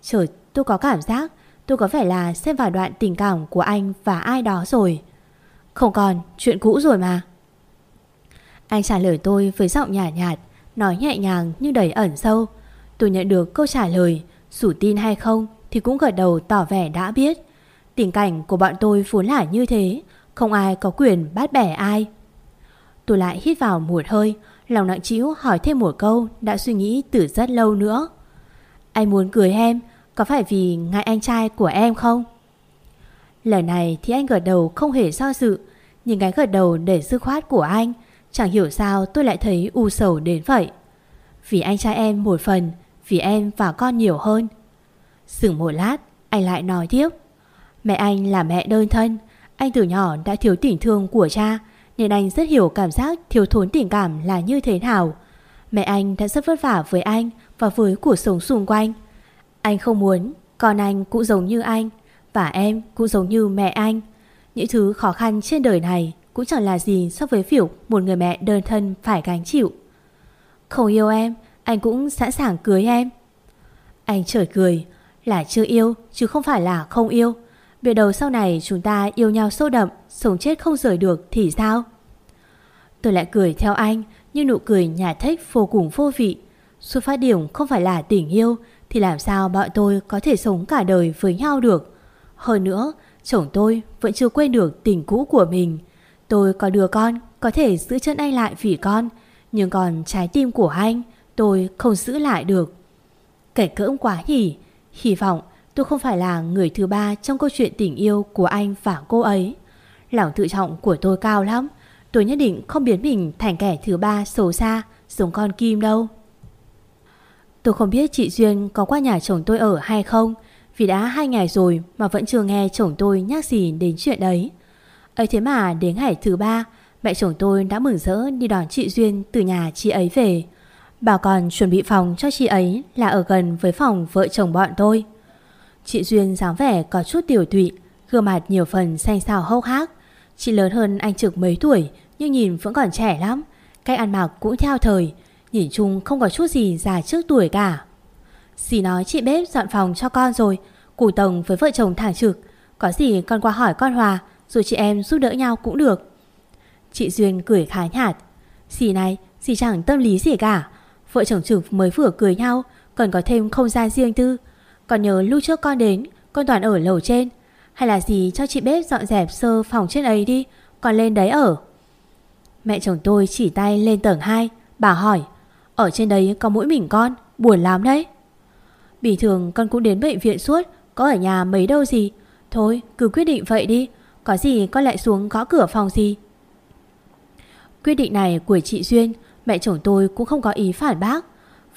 Trời, tôi có cảm giác Tôi có vẻ là xem vào đoạn tình cảm của anh và ai đó rồi. Không còn, chuyện cũ rồi mà. Anh trả lời tôi với giọng nhạt nhạt Nói nhẹ nhàng nhưng đầy ẩn sâu. Tôi nhận được câu trả lời Dù tin hay không thì cũng gật đầu tỏ vẻ đã biết. Tình cảnh của bọn tôi vốn là như thế Không ai có quyền bắt bẻ ai. Tôi lại hít vào một hơi Lòng nặng trĩu hỏi thêm một câu Đã suy nghĩ từ rất lâu nữa. Anh muốn cưới em có phải vì ngại anh trai của em không? Lời này thì anh gật đầu không hề do dự, Nhưng cái gật đầu để dư khoát của anh, Chẳng hiểu sao tôi lại thấy u sầu đến vậy. Vì anh trai em một phần, Vì em và con nhiều hơn. Dừng một lát, Anh lại nói tiếp. Mẹ anh là mẹ đơn thân, Anh từ nhỏ đã thiếu tình thương của cha, Nên anh rất hiểu cảm giác thiếu thốn tình cảm là như thế nào. Mẹ anh đã rất vất vả với anh Và với cuộc sống xung quanh. Anh không muốn, Con anh cũng giống như anh, Và em cũng giống như mẹ anh. Những thứ khó khăn trên đời này Cũng chẳng là gì so với việc Một người mẹ đơn thân phải gánh chịu. Không yêu em, Anh cũng sẵn sàng cưới em. Anh trời cười, Là chưa yêu, chứ không phải là không yêu. Biết đầu sau này chúng ta yêu nhau sâu đậm, Sống chết không rời được thì sao? Tôi lại cười theo anh Nhưng nụ cười nhà thích vô cùng vô vị. Xuất phát điểm không phải là tình yêu thì làm sao bọn tôi có thể sống cả đời với nhau được Hơn nữa Chồng tôi vẫn chưa quên được tình cũ của mình Tôi có đứa con Có thể giữ chân anh lại vì con Nhưng còn trái tim của anh Tôi không giữ lại được Kể cỡm quá nhỉ Hy vọng Tôi không phải là người thứ ba trong câu chuyện tình yêu của anh và cô ấy. Lòng tự trọng của tôi cao lắm. Tôi nhất định không biến mình thành kẻ thứ ba xấu xa, giống con Kim đâu. Tôi không biết chị Duyên có qua nhà chồng tôi ở hay không, vì đã hai ngày rồi mà vẫn chưa nghe chồng tôi nhắc gì đến chuyện đấy. ấy thế mà đến ngày thứ ba, mẹ chồng tôi đã mừng rỡ đi đón chị Duyên từ nhà chị ấy về. Bảo còn chuẩn bị phòng cho chị ấy là ở gần với phòng vợ chồng bọn tôi. Chị Duyên dáng vẻ có chút tiểu tụy, gương mặt nhiều phần xanh xao hốc hác. Chị lớn hơn anh Trực mấy tuổi nhưng nhìn vẫn còn trẻ lắm. Cách ăn mặc cũng theo thời, nhìn chung không có chút gì già trước tuổi cả. Dì nói chị bếp dọn phòng cho con rồi, Cụ tổng với vợ chồng thẳng trực. Có gì con qua hỏi con Hòa rồi chị em giúp đỡ nhau cũng được. Chị Duyên cười khá nhạt. Dì này, dì chẳng tâm lý gì cả. Vợ chồng trực mới vừa cười nhau, còn có thêm không gian riêng tư. Còn nhớ lúc trước con đến Con toàn ở lầu trên Hay là gì cho chị bếp dọn dẹp sơ phòng trên ấy đi Còn lên đấy ở Mẹ chồng tôi chỉ tay lên tầng 2 Bà hỏi ở trên đấy có mỗi mình con, Buồn lắm đấy. Bình thường con cũng đến bệnh viện suốt, Có ở nhà mấy đâu gì. Thôi, cứ quyết định vậy đi, Có gì con lại xuống gõ cửa phòng gì. Quyết định này của chị Duyên, Mẹ chồng tôi cũng không có ý phản bác.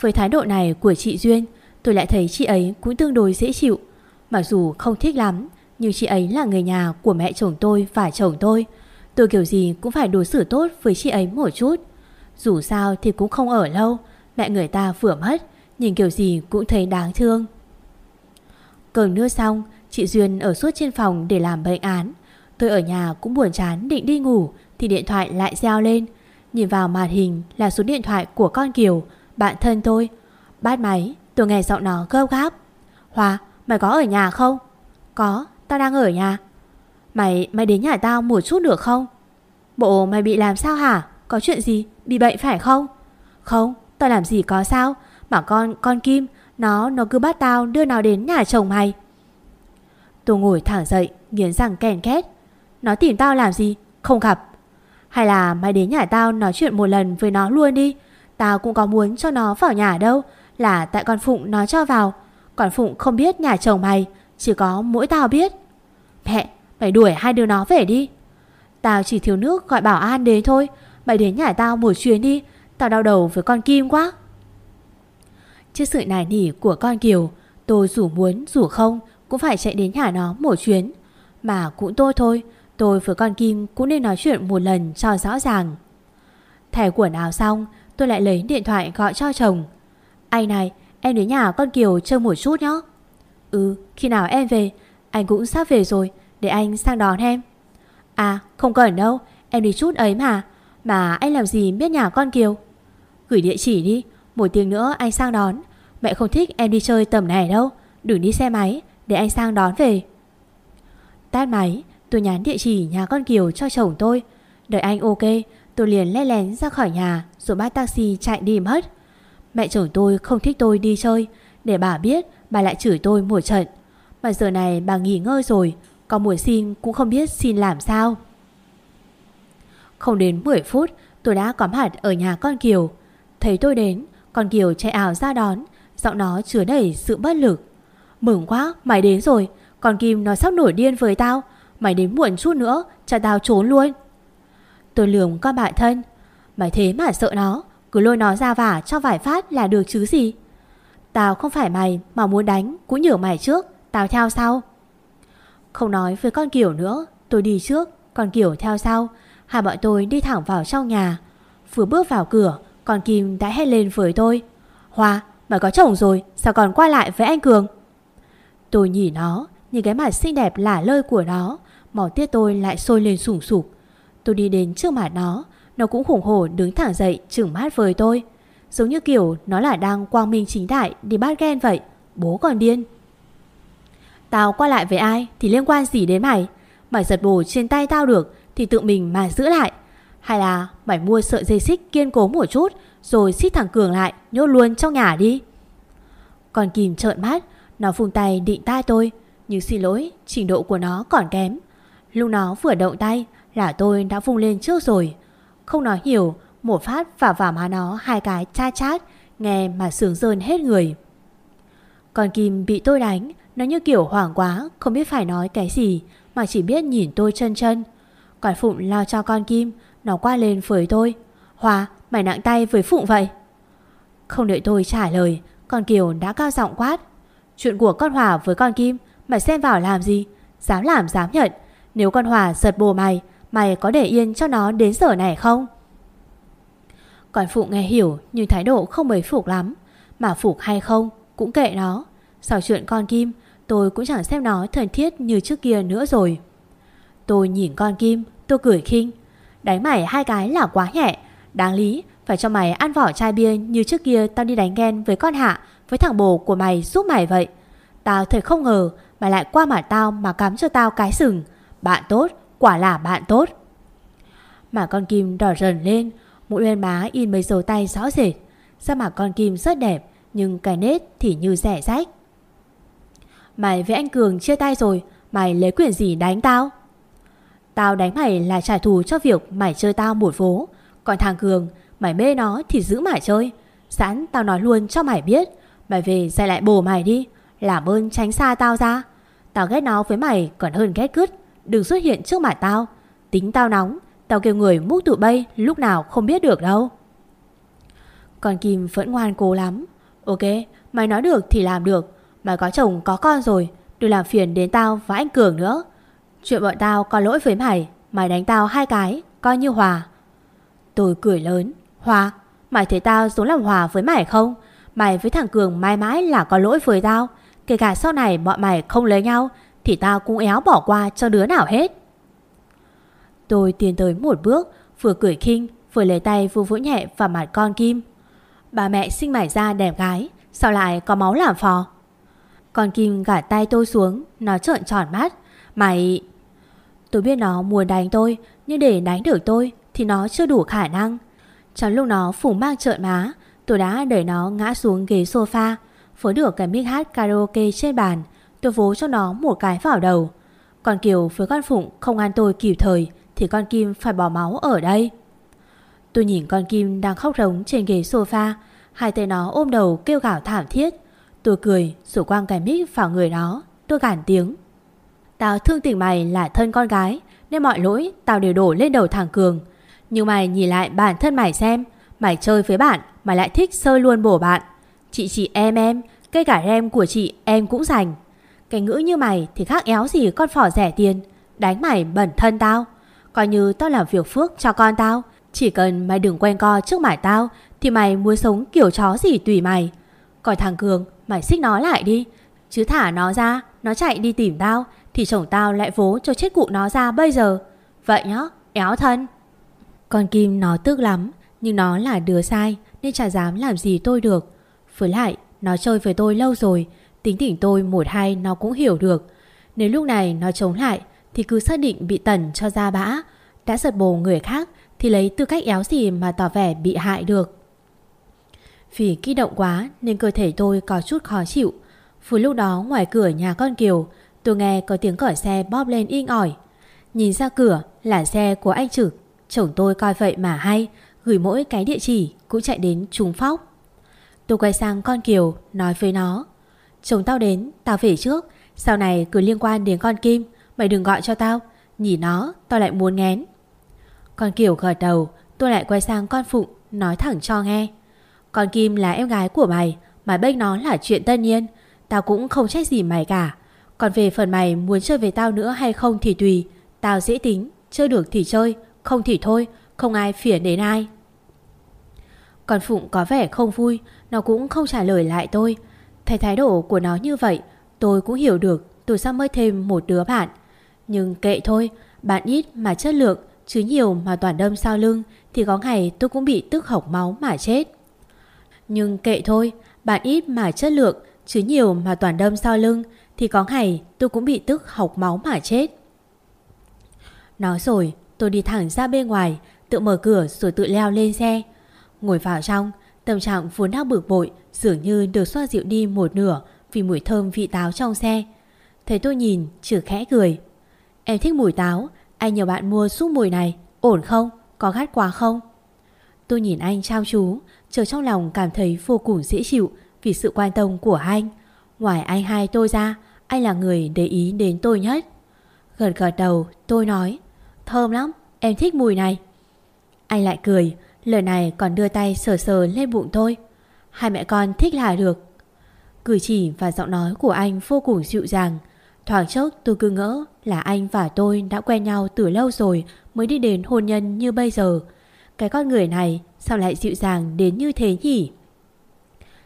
Với thái độ này của chị Duyên, Tôi lại thấy chị ấy cũng tương đối dễ chịu. Mặc dù không thích lắm, Nhưng chị ấy là người nhà của mẹ chồng tôi và chồng tôi. Tôi kiểu gì cũng phải đối xử tốt với chị ấy một chút. Dù sao thì cũng không ở lâu, Mẹ người ta vừa mất, Nhìn kiểu gì cũng thấy đáng thương. Cơm nước xong, Chị Duyên ở suốt trên phòng để làm bệnh án. Tôi ở nhà cũng buồn chán định đi ngủ Thì điện thoại lại reo lên. Nhìn vào màn hình là số điện thoại của con Kiều, Bạn thân tôi. Bát máy, tôi nghe giọng nó gấp gáp. Hòa, mày có ở nhà không? Có, tao đang ở nhà. Mày mày đến nhà tao một chút được không? Bộ mày bị làm sao hả? Có chuyện gì? Bị bệnh phải không? Không, tao làm gì có sao. Mà con con Kim, Nó nó cứ bắt tao, đưa nó đến nhà chồng mày. Tôi ngồi thẳng dậy, Nghiến răng kèn két. Nó tìm tao làm gì? Không gặp. Hay là mày đến nhà tao nói chuyện một lần với nó luôn đi. Tao cũng có muốn cho nó vào nhà đâu, Là tại con Phụng nó cho vào. Còn Phụng không biết nhà chồng mày, Chỉ có mỗi tao biết. Mẹ, mày đuổi hai đứa nó về đi. Tao chỉ thiếu nước gọi bảo an đến thôi Mày đến nhà tao một chuyến đi, Tao đau đầu với con Kim quá. Trước sự nài nỉ của con Kiều, Tôi dù muốn dù không Cũng phải chạy đến nhà nó một chuyến. Mà cũng tôi thôi, Tôi với con Kim cũng nên nói chuyện một lần cho rõ ràng. Thẻ quần áo xong, Tôi lại lấy điện thoại gọi cho chồng. Anh này, em đến nhà con Kiều chơi một chút nhé Ừ khi nào em về? Anh cũng sắp về rồi, Để anh sang đón em. À không cần đâu, Em đi chút ấy mà. Mà anh làm gì biết nhà con Kiều? Gửi địa chỉ đi, Một tiếng nữa anh sang đón. Mẹ không thích em đi chơi tầm này đâu, Đừng đi xe máy, Để anh sang đón về. Tát máy, Tôi nhắn địa chỉ nhà con Kiều cho chồng tôi. Đợi anh ok, Tôi liền lén lén ra khỏi nhà, Rồi bắt taxi chạy đi mất. Mẹ chồng tôi không thích tôi đi chơi, Để bà biết bà lại chửi tôi một trận. Mà giờ này bà nghỉ ngơi rồi Còn muốn xin cũng không biết xin làm sao. Không đến 10 phút, Tôi đã có mặt ở nhà con Kiều. Thấy tôi đến, Con Kiều chạy ảo ra đón. Giọng nó chứa đầy sự bất lực. Mừng quá, mày đến rồi. Con Kim nó sắp nổi điên với tao. Mày đến muộn chút nữa cho tao trốn luôn. Tôi lườm con bạn thân. Mày thế mà sợ nó. Cứ lôi nó ra vả cho vài phát là được chứ gì? Tao không phải mày Mà muốn đánh, cũng nhờ mày trước. Tao theo sau. Không nói với con Kiều nữa, Tôi đi trước. Con Kiều theo sau. Hai bọn tôi đi thẳng vào trong nhà. Vừa bước vào cửa, Con Kim đã hét lên với tôi. Hoa, mày có chồng rồi, Sao còn qua lại với anh Cường? Tôi nhìn nó, Nhìn cái mặt xinh đẹp lả lơi của nó, Màu tiết tôi lại sôi lên sủng sụp. Tôi đi đến trước mặt nó Nó cũng khủng hổ đứng thẳng dậy trừng mắt với tôi. Giống như kiểu nó là đang quang minh chính đại Đi bắt ghen vậy. Bố còn điên. Tao qua lại với ai thì liên quan gì đến mày? Mày giật bồ trên tay tao được thì tự mình mà giữ lại. Hay là mày mua sợi dây xích kiên cố một chút, Rồi xích thằng Cường lại, Nhốt luôn trong nhà đi. Còn kìm trợn mắt, Nó phung tay định tai tôi, Nhưng xin lỗi, trình độ của nó còn kém. Lúc nó vừa động tay, là tôi đã vung lên trước rồi. Không nói hiểu Một phát và vào má nó hai cái cha chát, Nghe mà sướng rơn hết người. Còn Kim bị tôi đánh, Nó như kiểu hoảng quá, Không biết phải nói cái gì, Mà chỉ biết nhìn tôi chân chân. Còn Phụng lo cho con Kim, Nó qua lên với tôi. Hòa, mày nặng tay với Phụng vậy. Không đợi tôi trả lời, Con Kiều đã cao giọng quát. Chuyện của con Hòa với con Kim, Mày xem vào làm gì? Dám làm, dám nhận. Nếu con Hòa giật bồ mày Mày có để yên cho nó đến giờ này không? Còn Phụng nghe hiểu Nhưng thái độ không mấy phục lắm. Mà phục hay không cũng kệ nó. Sau chuyện con Kim, Tôi cũng chẳng xem nó thân thiết như trước kia nữa rồi. Tôi nhìn con Kim, Tôi cười khinh. Đánh mày hai cái là quá nhẹ. Đáng lý, phải cho mày ăn vỏ chai bia Như trước kia tao đi đánh ghen với con Hạ, Với thằng bồ của mày giúp mày vậy. Tao thật không ngờ Mày lại qua mặt tao mà cắm cho tao cái sừng. Bạn tốt, Quả là bạn tốt. Mà con Kim đỏ rần lên, Mũi bên má in mấy dấu tay rõ rệt. Sao mà con Kim rất đẹp, Nhưng cái nết thì như rẻ rách. Mày với anh Cường chia tay rồi, Mày lấy quyền gì đánh tao? Tao đánh mày là trả thù cho việc mày chơi tao một phố Còn thằng Cường, Mày mê nó thì giữ mày chơi. Sẵn tao nói luôn cho mày biết, Mày về dạy lại bồ mày đi. Làm ơn tránh xa tao ra. Tao ghét nó với mày còn hơn ghét cứt. Đừng xuất hiện trước mặt tao. Tính tao nóng, Tao kêu người múc tụi bay lúc nào không biết được đâu. Còn Kim vẫn ngoan cố lắm. Ok, Mày nói được thì làm được. Mày có chồng có con rồi, Đừng làm phiền đến tao và anh Cường nữa. Chuyện bọn tao có lỗi với mày Mày đánh tao hai cái, Coi như hòa. Tôi cười lớn. Hòa, Mày thấy tao giống làm hòa với mày không? Mày với thằng Cường mãi mãi là có lỗi với tao. Kể cả sau này bọn mày không lấy nhau, Thì tao cũng éo bỏ qua cho đứa nào hết. Tôi tiến tới một bước, Vừa cười khinh, Vừa lấy tay vu vỗ nhẹ vào mặt con Kim. Bà mẹ sinh mày ra đẹp gái, Sao lại có máu làm phò? Con Kim gạt tay tôi xuống, Nó trợn tròn mắt. Mày Tôi biết nó muốn đánh tôi, Nhưng để đánh được tôi Thì nó chưa đủ khả năng. Trong lúc nó phủ mang trợn má, Tôi đã đẩy nó ngã xuống ghế sofa, Phối được cái mic hát karaoke trên bàn. Tôi vố cho nó một cái vào đầu. Còn Kiều với con Phụng không ăn tôi kịp thời Thì con Kim phải bỏ máu ở đây. Tôi nhìn con Kim đang khóc rống trên ghế sofa, Hai tay nó ôm đầu kêu gào thảm thiết. Tôi cười rồi quang cái mic vào người nó. Tôi gản tiếng. Tao thương tình mày là thân con gái, Nên mọi lỗi tao đều đổ lên đầu thằng Cường. Nhưng mày nhìn lại bản thân mày xem, Mày chơi với bạn Mày lại thích sơi luôn bổ bạn. Chị chị em em Cây cả em của chị em cũng dành Cái ngữ như mày thì khác éo gì con phỏ rẻ tiền, Đánh mày bẩn thân tao. Coi như tao làm việc phước cho con tao. Chỉ cần mày đừng quen co trước mặt tao Thì mày muốn sống kiểu chó gì tùy mày. Còn thằng Cường, Mày xích nó lại đi, Chứ thả nó ra, Nó chạy đi tìm tao. Thì chồng tao lại vố cho chết cụ nó ra bây giờ. Vậy nhá, Éo thân. Con Kim nó tức lắm, Nhưng nó là đứa sai, Nên chả dám làm gì tôi được. Với lại, Nó chơi với tôi lâu rồi, Tính tình tôi một hai nó cũng hiểu được. Nếu lúc này nó chống lại, Thì cứ xác định bị tần cho ra bã. Đã giật bồ người khác, Thì lấy tư cách éo gì mà tỏ vẻ bị hại được. Vì kích động quá, Nên cơ thể tôi có chút khó chịu. Vừa lúc đó, ngoài cửa nhà con Kiều Tôi nghe có tiếng còi xe bóp lên inh ỏi. Nhìn ra cửa, là xe của anh Trực. Chồng tôi coi vậy mà hay, Gửi mỗi cái địa chỉ cũng chạy đến trúng phóc. Tôi quay sang con Kiều, Nói với nó, Chồng tao đến, tao về trước. Sau này cứ liên quan đến con Kim, Mày đừng gọi cho tao. Nhìn nó, tao lại muốn ngén Con Kiều gật đầu, Tôi lại quay sang con Phụng, Nói thẳng cho nghe, Con Kim là em gái của mày Mày bênh nó là chuyện tất nhiên. Tao cũng không trách gì mày cả. Còn về phần mày muốn chơi với tao nữa hay không thì tùy. Tao dễ tính, Chơi được thì chơi, Không thì thôi, Không ai phiền đến ai. Còn Phụng có vẻ không vui, Nó cũng không trả lời lại tôi. Thấy thái độ của nó như vậy, Tôi cũng hiểu được tôi sắp mới thêm một đứa bạn. Nhưng kệ thôi, Bạn ít mà chất lượng, Chứ nhiều mà toàn đâm sau lưng, Thì có ngày tôi cũng bị tức hộc máu mà chết. Nhưng kệ thôi, Bạn ít mà chất lượng, Chứ nhiều mà toàn đâm sau lưng thì có ngày tôi cũng bị tức hộc máu mà chết. Nói rồi, tôi đi thẳng ra bên ngoài, Tự mở cửa rồi tự leo lên xe. Ngồi vào trong, Tâm trạng vốn đang bực bội, Dường như được xoa dịu đi một nửa Vì mùi thơm vị táo trong xe. Thấy tôi nhìn trừ khẽ cười. Em thích mùi táo, Anh nhờ bạn mua giúp mùi này, Ổn không? Có gắt quá không? Tôi nhìn anh trao chú Chờ trong lòng cảm thấy vô cùng dễ chịu Vì sự quan tâm của anh. Ngoài anh hai tôi ra anh là người để ý đến tôi nhất Gật gật đầu, tôi nói, Thơm lắm, em thích mùi này Anh lại cười Lời này còn đưa tay sờ sờ lên bụng tôi Hai mẹ con thích là được Cử chỉ và giọng nói của anh vô cùng dịu dàng Thoảng chốc tôi cứ ngỡ là anh và tôi đã quen nhau từ lâu rồi mới đi đến hôn nhân như bây giờ. Cái con người này sao lại dịu dàng đến như thế nhỉ?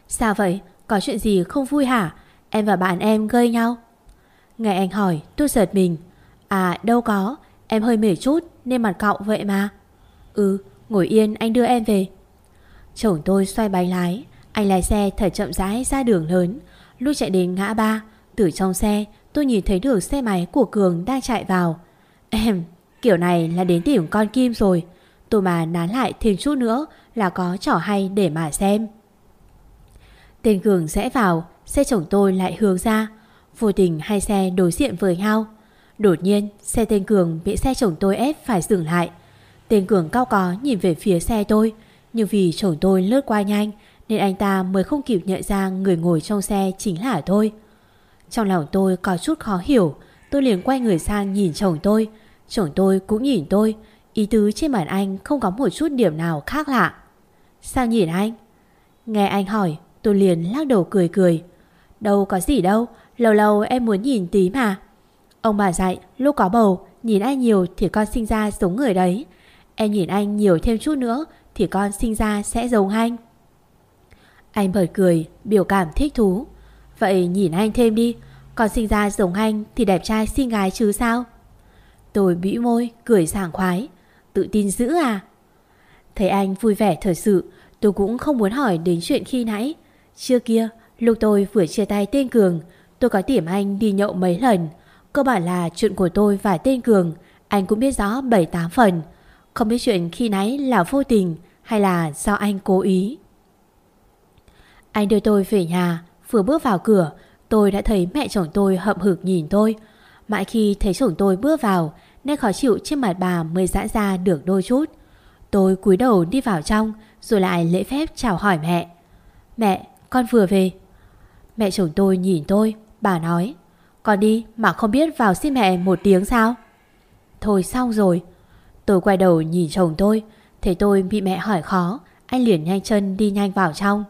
Sao vậy? Có chuyện gì không vui hả? Em và bạn em gây nhau? Nghe anh hỏi tôi giật mình. À đâu có, em hơi mệt chút nên mặt cậu vậy mà. Ừ, ngồi yên anh đưa em về. Chồng tôi xoay bánh lái, anh lái xe thở chậm rãi ra đường lớn. Lúc chạy đến ngã ba, từ trong xe tôi nhìn thấy được xe máy của Cường đang chạy vào. Em, kiểu này là đến tìm con Kim rồi. Tôi mà nán lại thêm chút nữa là có trò hay để mà xem. Tên Cường rẽ vào, xe chồng tôi lại hướng ra. Vô tình hai xe đối diện với nhau. Đột nhiên, xe tên Cường bị xe chồng tôi ép phải dừng lại Tên Cường cao có nhìn về phía xe tôi, Nhưng vì chồng tôi lướt qua nhanh Nên anh ta mới không kịp nhận ra người ngồi trong xe chính là tôi Trong lòng tôi có chút khó hiểu, Tôi liền quay người sang nhìn chồng tôi Chồng tôi cũng nhìn tôi, Ý tứ trên mặt anh không có một chút điểm nào khác lạ Sao nhìn anh? Nghe anh hỏi, tôi liền lắc đầu cười cười Đâu có gì đâu, Lâu lâu em muốn nhìn tí mà. Ông bà dạy, lúc có bầu, Nhìn anh nhiều thì con sinh ra giống người đấy. Em nhìn anh nhiều thêm chút nữa Thì con sinh ra sẽ giống anh. Anh bật cười, Biểu cảm thích thú. Vậy nhìn anh thêm đi, Con sinh ra giống anh thì đẹp trai xinh gái chứ sao? Tôi bĩu môi, Cười sảng khoái. Tự tin dữ à? Thấy anh vui vẻ thật sự, Tôi cũng không muốn hỏi đến chuyện khi nãy. Chưa kia Lúc tôi vừa chia tay tên Cường Tôi có tìm anh đi nhậu mấy lần. Cơ bản là chuyện của tôi và tên Cường Anh cũng biết rõ 7-8 phần. Không biết chuyện khi nãy là vô tình Hay là do anh cố ý. Anh đưa tôi về nhà Vừa bước vào cửa Tôi đã thấy mẹ chồng tôi hậm hực nhìn tôi. Mãi khi thấy chồng tôi bước vào Nên khó chịu trên mặt bà mới giãn ra được đôi chút. Tôi cúi đầu đi vào trong Rồi lại lễ phép chào hỏi mẹ. Mẹ, con vừa về. Mẹ chồng tôi nhìn tôi, Bà nói, Con đi, mà không biết vào xin mẹ một tiếng sao? Thôi xong rồi. Tôi quay đầu nhìn chồng tôi, Thấy tôi bị mẹ hỏi khó, Anh liền nhanh chân đi nhanh vào trong.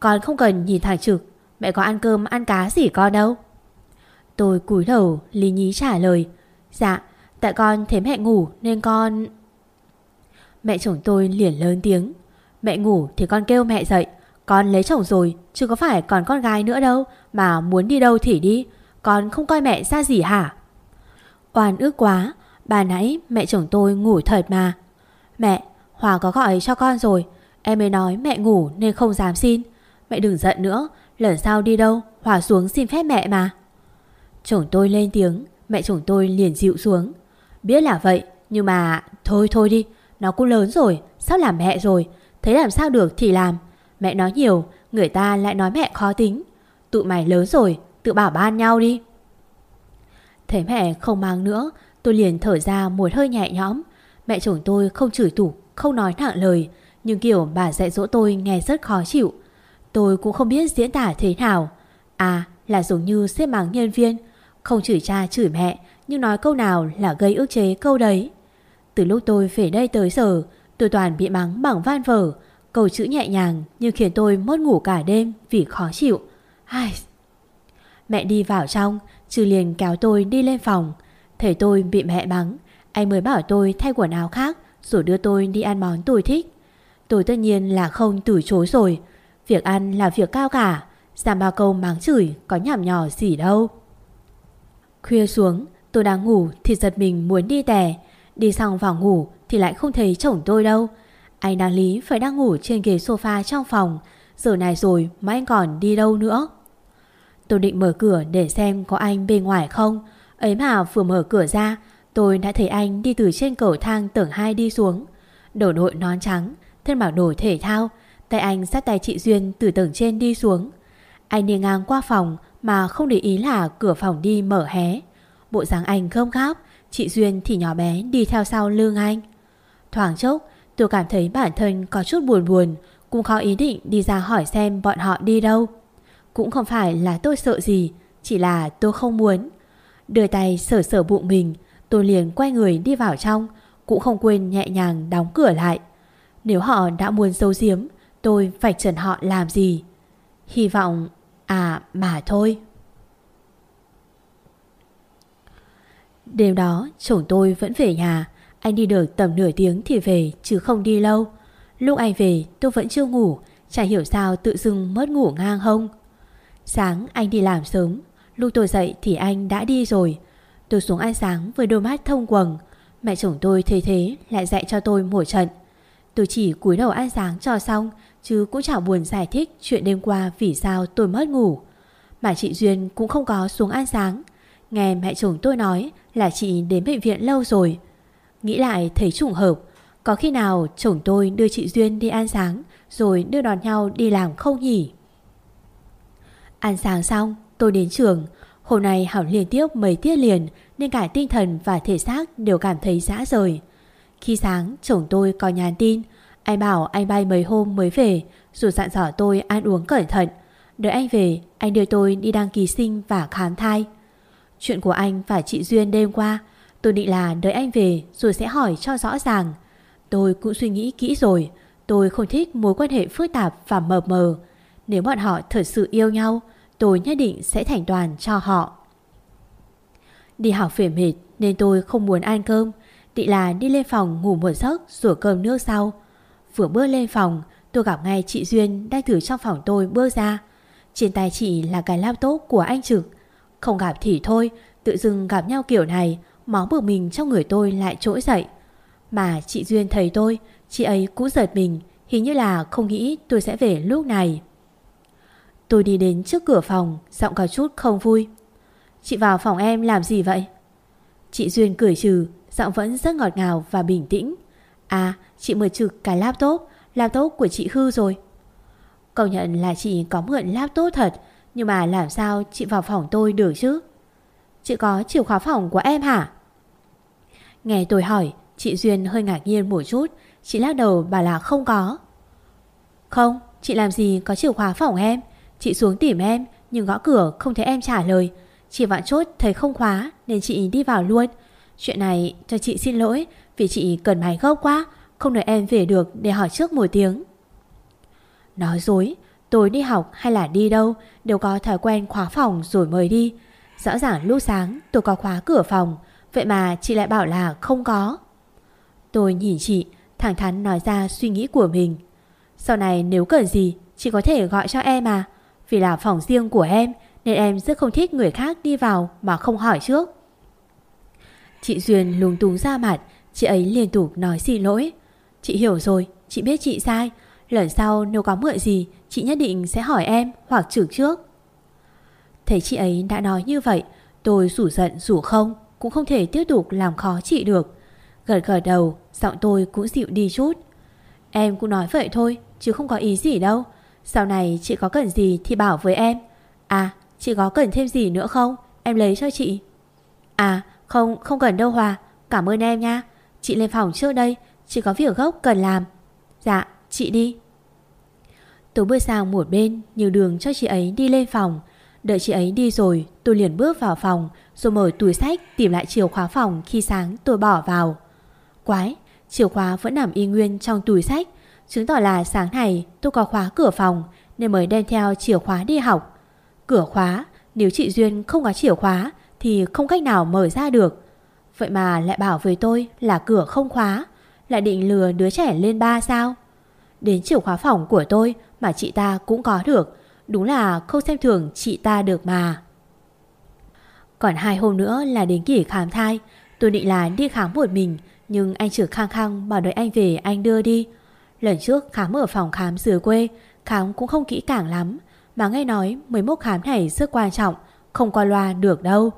Con không cần nhìn thẳng trực, Mẹ có ăn cơm ăn cá gì con đâu. Tôi cúi đầu, lý nhí trả lời Dạ Tại con thấy mẹ ngủ nên con Mẹ chồng tôi liền lớn tiếng, Mẹ ngủ thì con kêu mẹ dậy con lấy chồng rồi, Chứ có phải còn con gái nữa đâu, Mà muốn đi đâu thì đi. Con không coi mẹ ra gì hả? Oan ước quá, Bà nãy mẹ chồng tôi ngủ thật mà. Mẹ, Hòa có gọi cho con rồi. Em ấy nói mẹ ngủ nên không dám xin. Mẹ đừng giận nữa, Lần sau đi đâu, Hòa xuống xin phép mẹ mà. Chồng tôi lên tiếng, Mẹ chồng tôi liền dịu xuống. Biết là vậy, Nhưng mà Thôi thôi đi, Nó cũng lớn rồi, Sắp làm mẹ rồi. Thấy làm sao được thì làm. Mẹ nói nhiều, Người ta lại nói mẹ khó tính. Tụi mày lớn rồi, Tự bảo ban nhau đi. Thấy mẹ không mang nữa, Tôi liền thở ra một hơi nhẹ nhõm. Mẹ chồng tôi không chửi tủ, Không nói nặng lời, Nhưng kiểu bà dạy dỗ tôi nghe rất khó chịu. Tôi cũng không biết diễn tả thế nào. À là giống như xếp mắng nhân viên, Không chửi cha chửi mẹ, Nhưng nói câu nào là gây ức chế câu đấy. Từ lúc tôi về đây tới giờ, Tôi toàn bị mắng bằng van vở Câu chữ nhẹ nhàng nhưng khiến tôi mất ngủ cả đêm vì khó chịu. Ai... Mẹ đi vào trong, Trừ liền kéo tôi đi lên phòng. Thấy tôi bị mẹ mắng, anh mới bảo tôi thay quần áo khác rồi đưa tôi đi ăn món tôi thích. Tôi tất nhiên là không từ chối rồi. Việc ăn là việc cao cả, giảm ba câu mắng chửi có nhảm nhỏ gì đâu. Khuya xuống, tôi đang ngủ thì giật mình muốn đi tè. Đi xong vào ngủ thì lại không thấy chồng tôi đâu. Anh đáng lý phải đang ngủ trên ghế sofa trong phòng. Giờ này rồi mà anh còn đi đâu nữa? Tôi định mở cửa để xem có anh bên ngoài không. Ấy mà vừa mở cửa ra, Tôi đã thấy anh đi từ trên cầu thang tầng 2 đi xuống. Đồ đội nón trắng, Thân mặc đồ thể thao, Tay anh sát tay chị Duyên từ tầng trên đi xuống. Anh đi ngang qua phòng Mà không để ý là cửa phòng đi mở hé. Bộ dáng anh không khóc Chị Duyên thì nhỏ bé đi theo sau lưng anh. Thoảng chốc Tôi cảm thấy bản thân có chút buồn buồn, Cũng có ý định đi ra hỏi xem bọn họ đi đâu. Cũng không phải là tôi sợ gì, Chỉ là tôi không muốn. Đưa tay sờ sờ bụng mình, Tôi liền quay người đi vào trong, Cũng không quên nhẹ nhàng đóng cửa lại. Nếu họ đã muốn giấu giếm, Tôi phải trần họ làm gì? Hy vọng À mà thôi. Đêm đó, chồng tôi vẫn về nhà anh đi được tầm nửa tiếng thì về chứ không đi lâu. Lúc anh về tôi vẫn chưa ngủ, chả hiểu sao tự dưng mất ngủ ngang hông. Sáng anh đi làm sớm, lúc tôi dậy thì anh đã đi rồi. Tôi xuống ăn sáng với đôi mắt thông quầng. Mẹ chồng tôi thấy thế lại dạy cho tôi một trận. Tôi chỉ cúi đầu ăn sáng cho xong chứ cũng chẳng buồn giải thích chuyện đêm qua vì sao tôi mất ngủ. Mà chị Duyên cũng không có xuống ăn sáng. Nghe mẹ chồng tôi nói là chị đến bệnh viện lâu rồi. Nghĩ lại thấy trùng hợp. Có khi nào chồng tôi đưa chị Duyên đi ăn sáng, Rồi đưa đón nhau đi làm không nhỉ? Ăn sáng xong, tôi đến trường. Hôm nay học liên tiếp mấy tiết liền, nên cả tinh thần và thể xác đều cảm thấy rã rời. Khi sáng, chồng tôi có nhắn tin. Anh bảo anh bay mấy hôm mới về, Rồi dặn dò tôi ăn uống cẩn thận. Đợi anh về, anh đưa tôi đi đăng ký sinh và khám thai. Chuyện của anh và chị Duyên đêm qua Tôi định là đợi anh về rồi sẽ hỏi cho rõ ràng. Tôi cũng suy nghĩ kỹ rồi. Tôi không thích mối quan hệ phức tạp và mờ mờ. Nếu bọn họ thật sự yêu nhau, Tôi nhất định sẽ thành toàn cho họ. Đi học về mệt nên tôi không muốn ăn cơm. Định là đi lên phòng ngủ một giấc rửa cơm nước sau. Vừa bước lên phòng, Tôi gặp ngay chị Duyên đang thử trong phòng tôi bước ra. Trên tay chị là cái laptop của anh Trực. Không gặp thì thôi, Tự dưng gặp nhau kiểu này. Máu bực mình trong người tôi lại trỗi dậy. Mà chị Duyên thấy tôi, Chị ấy cũng giật mình, Hình như là không nghĩ tôi sẽ về lúc này. Tôi đi đến trước cửa phòng, Giọng có chút không vui. Chị vào phòng em làm gì vậy? Chị Duyên cười trừ, Giọng vẫn rất ngọt ngào và bình tĩnh. À chị mới trực cái laptop Laptop của chị hư rồi. Công nhận là chị có mượn laptop thật, Nhưng mà làm sao chị vào phòng tôi được chứ? Chị có chìa khóa phòng của em hả? Nghe tôi hỏi, Chị Duyên hơi ngạc nhiên một chút. Chị lắc đầu bảo là không có. Không, Chị làm gì có chìa khóa phòng em? Chị xuống tìm em, Nhưng gõ cửa không thấy em trả lời. Chị vạn chốt thấy không khóa Nên chị đi vào luôn. Chuyện này cho chị xin lỗi, Vì chị cần máy gốc quá, Không đợi em về được để hỏi trước một tiếng. Nói dối, Tôi đi học hay là đi đâu, Đều có thói quen khóa phòng rồi mới đi. Rõ ràng lúc sáng tôi có khóa cửa phòng Vậy mà chị lại bảo là không có. Tôi nhìn chị Thẳng thắn nói ra suy nghĩ của mình. Sau này nếu cần gì Chị có thể gọi cho em à. Vì là phòng riêng của em Nên em rất không thích người khác đi vào Mà không hỏi trước. Chị Duyên lúng túng ra mặt Chị ấy liên tục nói xin lỗi. Chị hiểu rồi, chị biết chị sai. Lần sau nếu có mượn gì Chị nhất định sẽ hỏi em hoặc trừ trước. Thấy chị ấy đã nói như vậy, Tôi rủ giận rủ không, Cũng không thể tiếp tục làm khó chị được. Gật gật đầu, Giọng tôi cũng dịu đi chút. Em cũng nói vậy thôi, Chứ không có ý gì đâu. Sau này chị có cần gì thì bảo với em. À chị có cần thêm gì nữa không? Em lấy cho chị. À không không cần đâu Hòa. Cảm ơn em nha. Chị lên phòng trước đây, Chị có việc gốc cần làm. Dạ chị đi. Tôi bước sang một bên, Nhiều đường cho chị ấy đi lên phòng. Đợi chị ấy đi rồi, tôi liền bước vào phòng, Rồi mở túi sách, tìm lại chìa khóa phòng Khi sáng tôi bỏ vào. Quái, chìa khóa vẫn nằm y nguyên trong túi sách. Chứng tỏ là sáng này tôi có khóa cửa phòng, Nên mới đem theo chìa khóa đi học. Cửa khóa, Nếu chị Duyên không có chìa khóa, Thì không cách nào mở ra được. Vậy mà lại bảo với tôi là cửa không khóa, Lại định lừa đứa trẻ lên ba sao? Đến chìa khóa phòng của tôi Mà chị ta cũng có được Đúng là không xem thường chị ta được mà. Còn hai hôm nữa là đến kỷ khám thai. Tôi định là đi khám một mình, Nhưng anh trưởng khang khăng bảo đợi anh về anh đưa đi. Lần trước khám ở phòng khám dưới quê, Khám cũng không kỹ càng lắm, Mà nghe nói mấy mốc khám này rất quan trọng, Không qua loa được đâu.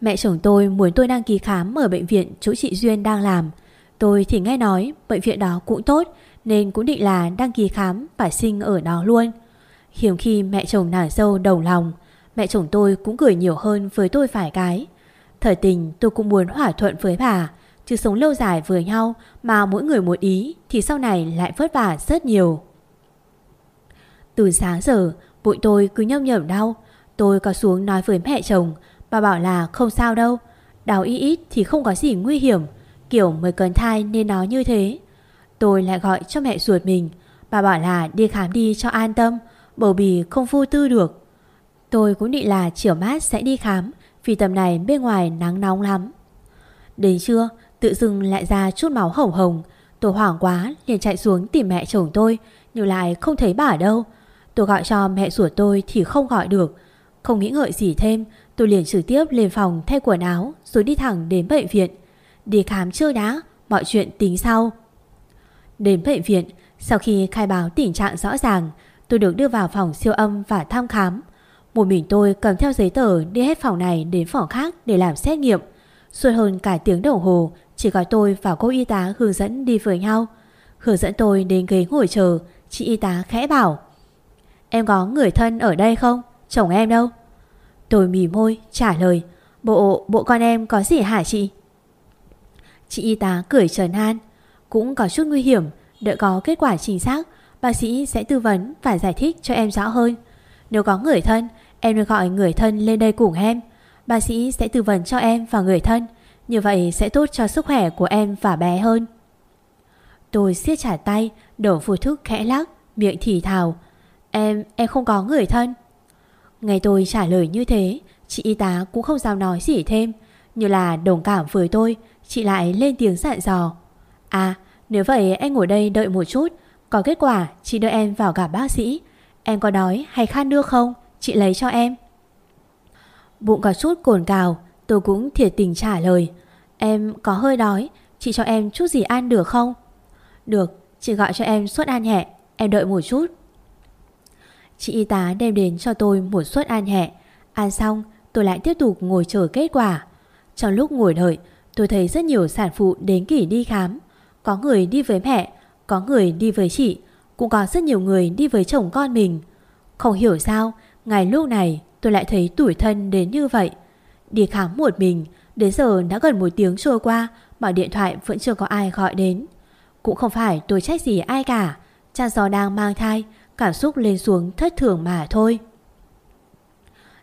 Mẹ chồng tôi muốn tôi đăng ký khám Ở bệnh viện chỗ chị Duyên đang làm. Tôi thì nghe nói bệnh viện đó cũng tốt, Nên cũng định là đăng ký khám Và sinh ở đó luôn. Hiếm khi mẹ chồng nản dâu đầu lòng, Mẹ chồng tôi cũng cười nhiều hơn với tôi phải cái. Thời tình tôi cũng muốn hòa thuận với bà, Chứ sống lâu dài với nhau Mà mỗi người một ý Thì sau này lại vất vả rất nhiều. Từ sáng giờ, Bụi tôi cứ nhâm nhởm đau. Tôi có xuống nói với mẹ chồng, Bà bảo là không sao đâu, Đau ít ít thì không có gì nguy hiểm, Kiểu mới cần thai nên nói như thế. Tôi lại gọi cho mẹ ruột mình, Bà bảo là đi khám đi cho an tâm Bầu bì không vô tư được. Tôi cũng định là chiều mát sẽ đi khám, Vì tầm này bên ngoài nắng nóng lắm. Đến trưa, Tự dưng lại ra chút máu hồng hồng. Tôi hoảng quá, liền chạy xuống tìm mẹ chồng tôi, Nhưng lại không thấy bà đâu. Tôi gọi cho mẹ ruột tôi thì không gọi được. Không nghĩ ngợi gì thêm, Tôi liền trực tiếp lên phòng thay quần áo, Rồi đi thẳng đến bệnh viện. Đi khám chưa đã, Mọi chuyện tính sau. Đến bệnh viện, Sau khi khai báo tình trạng rõ ràng Tôi được đưa vào phòng siêu âm và thăm khám Một mình tôi cầm theo giấy tờ Đi hết phòng này đến phòng khác để làm xét nghiệm Suốt hơn cả tiếng đồng hồ Chỉ có tôi và cô y tá hướng dẫn đi với nhau Hướng dẫn tôi đến ghế ngồi chờ Chị y tá khẽ bảo Em có người thân ở đây không? Chồng em đâu? Tôi mỉ môi trả lời Bộ, bộ con em có gì hả chị? Chị y tá cười trần an Cũng có chút nguy hiểm Đợi có kết quả chính xác Bác sĩ sẽ tư vấn và giải thích cho em rõ hơn. Nếu có người thân Em nên gọi người thân lên đây cùng em. Bác sĩ sẽ tư vấn cho em và người thân. Như vậy sẽ tốt cho sức khỏe của em và bé hơn. Tôi siết chặt tay Đổ phù thức khẽ lắc Miệng thì thào. Em, em không có người thân. Ngày tôi trả lời như thế Chị y tá cũng không dám nói gì thêm. Như là đồng cảm với tôi Chị lại lên tiếng dặn dò. À nếu vậy anh ngồi đây đợi một chút có kết quả, chị đưa em vào gặp bác sĩ. Em có đói hay khát nước không? Chị lấy cho em. Bụng có chút cồn cào, Tôi cũng thiệt tình trả lời. Em có hơi đói, Chị cho em chút gì ăn được không? Được, Chị gọi cho em suất ăn nhẹ, Em đợi một chút. Chị y tá đem đến cho tôi một suất ăn nhẹ. Ăn xong, tôi lại tiếp tục ngồi chờ kết quả. Trong lúc ngồi đợi, Tôi thấy rất nhiều sản phụ đến kỷ đi khám. Có người đi với mẹ có người đi với chị, Cũng có rất nhiều người đi với chồng con mình. Không hiểu sao Ngày lúc này tôi lại thấy tủi thân đến như vậy. Đi khám một mình, Đến giờ đã gần một tiếng trôi qua Mà điện thoại vẫn chưa có ai gọi đến. Cũng không phải tôi trách gì ai cả Cha gió đang mang thai, Cảm xúc lên xuống thất thường mà thôi.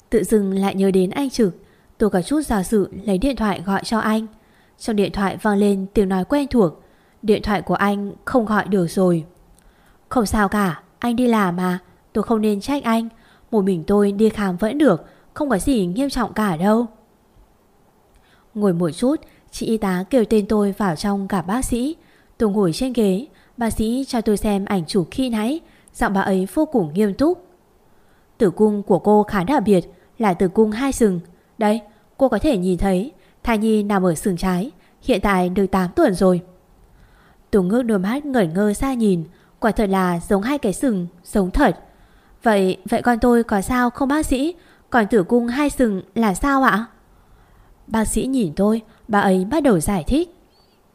Tự dưng lại nhớ đến anh Trực, Tôi có chút giả sự lấy điện thoại gọi cho anh. Trong điện thoại vang lên tiếng nói quen thuộc Điện thoại của anh không gọi được rồi. Không sao cả, Anh đi làm mà. Tôi không nên trách anh. Một mình tôi đi khám vẫn được, Không có gì nghiêm trọng cả đâu. Ngồi một chút, Chị y tá kêu tên tôi vào trong gặp bác sĩ. Tôi ngồi trên ghế, Bác sĩ cho tôi xem ảnh chụp khi nãy. Giọng bà ấy vô cùng nghiêm túc. Tử cung của cô khá đặc biệt, Là tử cung hai sừng. Đây, cô có thể nhìn thấy, Thai nhi nằm ở sừng trái, Hiện tại được 8 tuần rồi. Tùng ngước đôi mắt ngẩn ngơ ra nhìn. Quả thật là giống hai cái sừng Giống thật. Vậy vậy con tôi có sao không bác sĩ? Còn tử cung hai sừng là sao ạ? Bác sĩ nhìn tôi Bà ấy bắt đầu giải thích.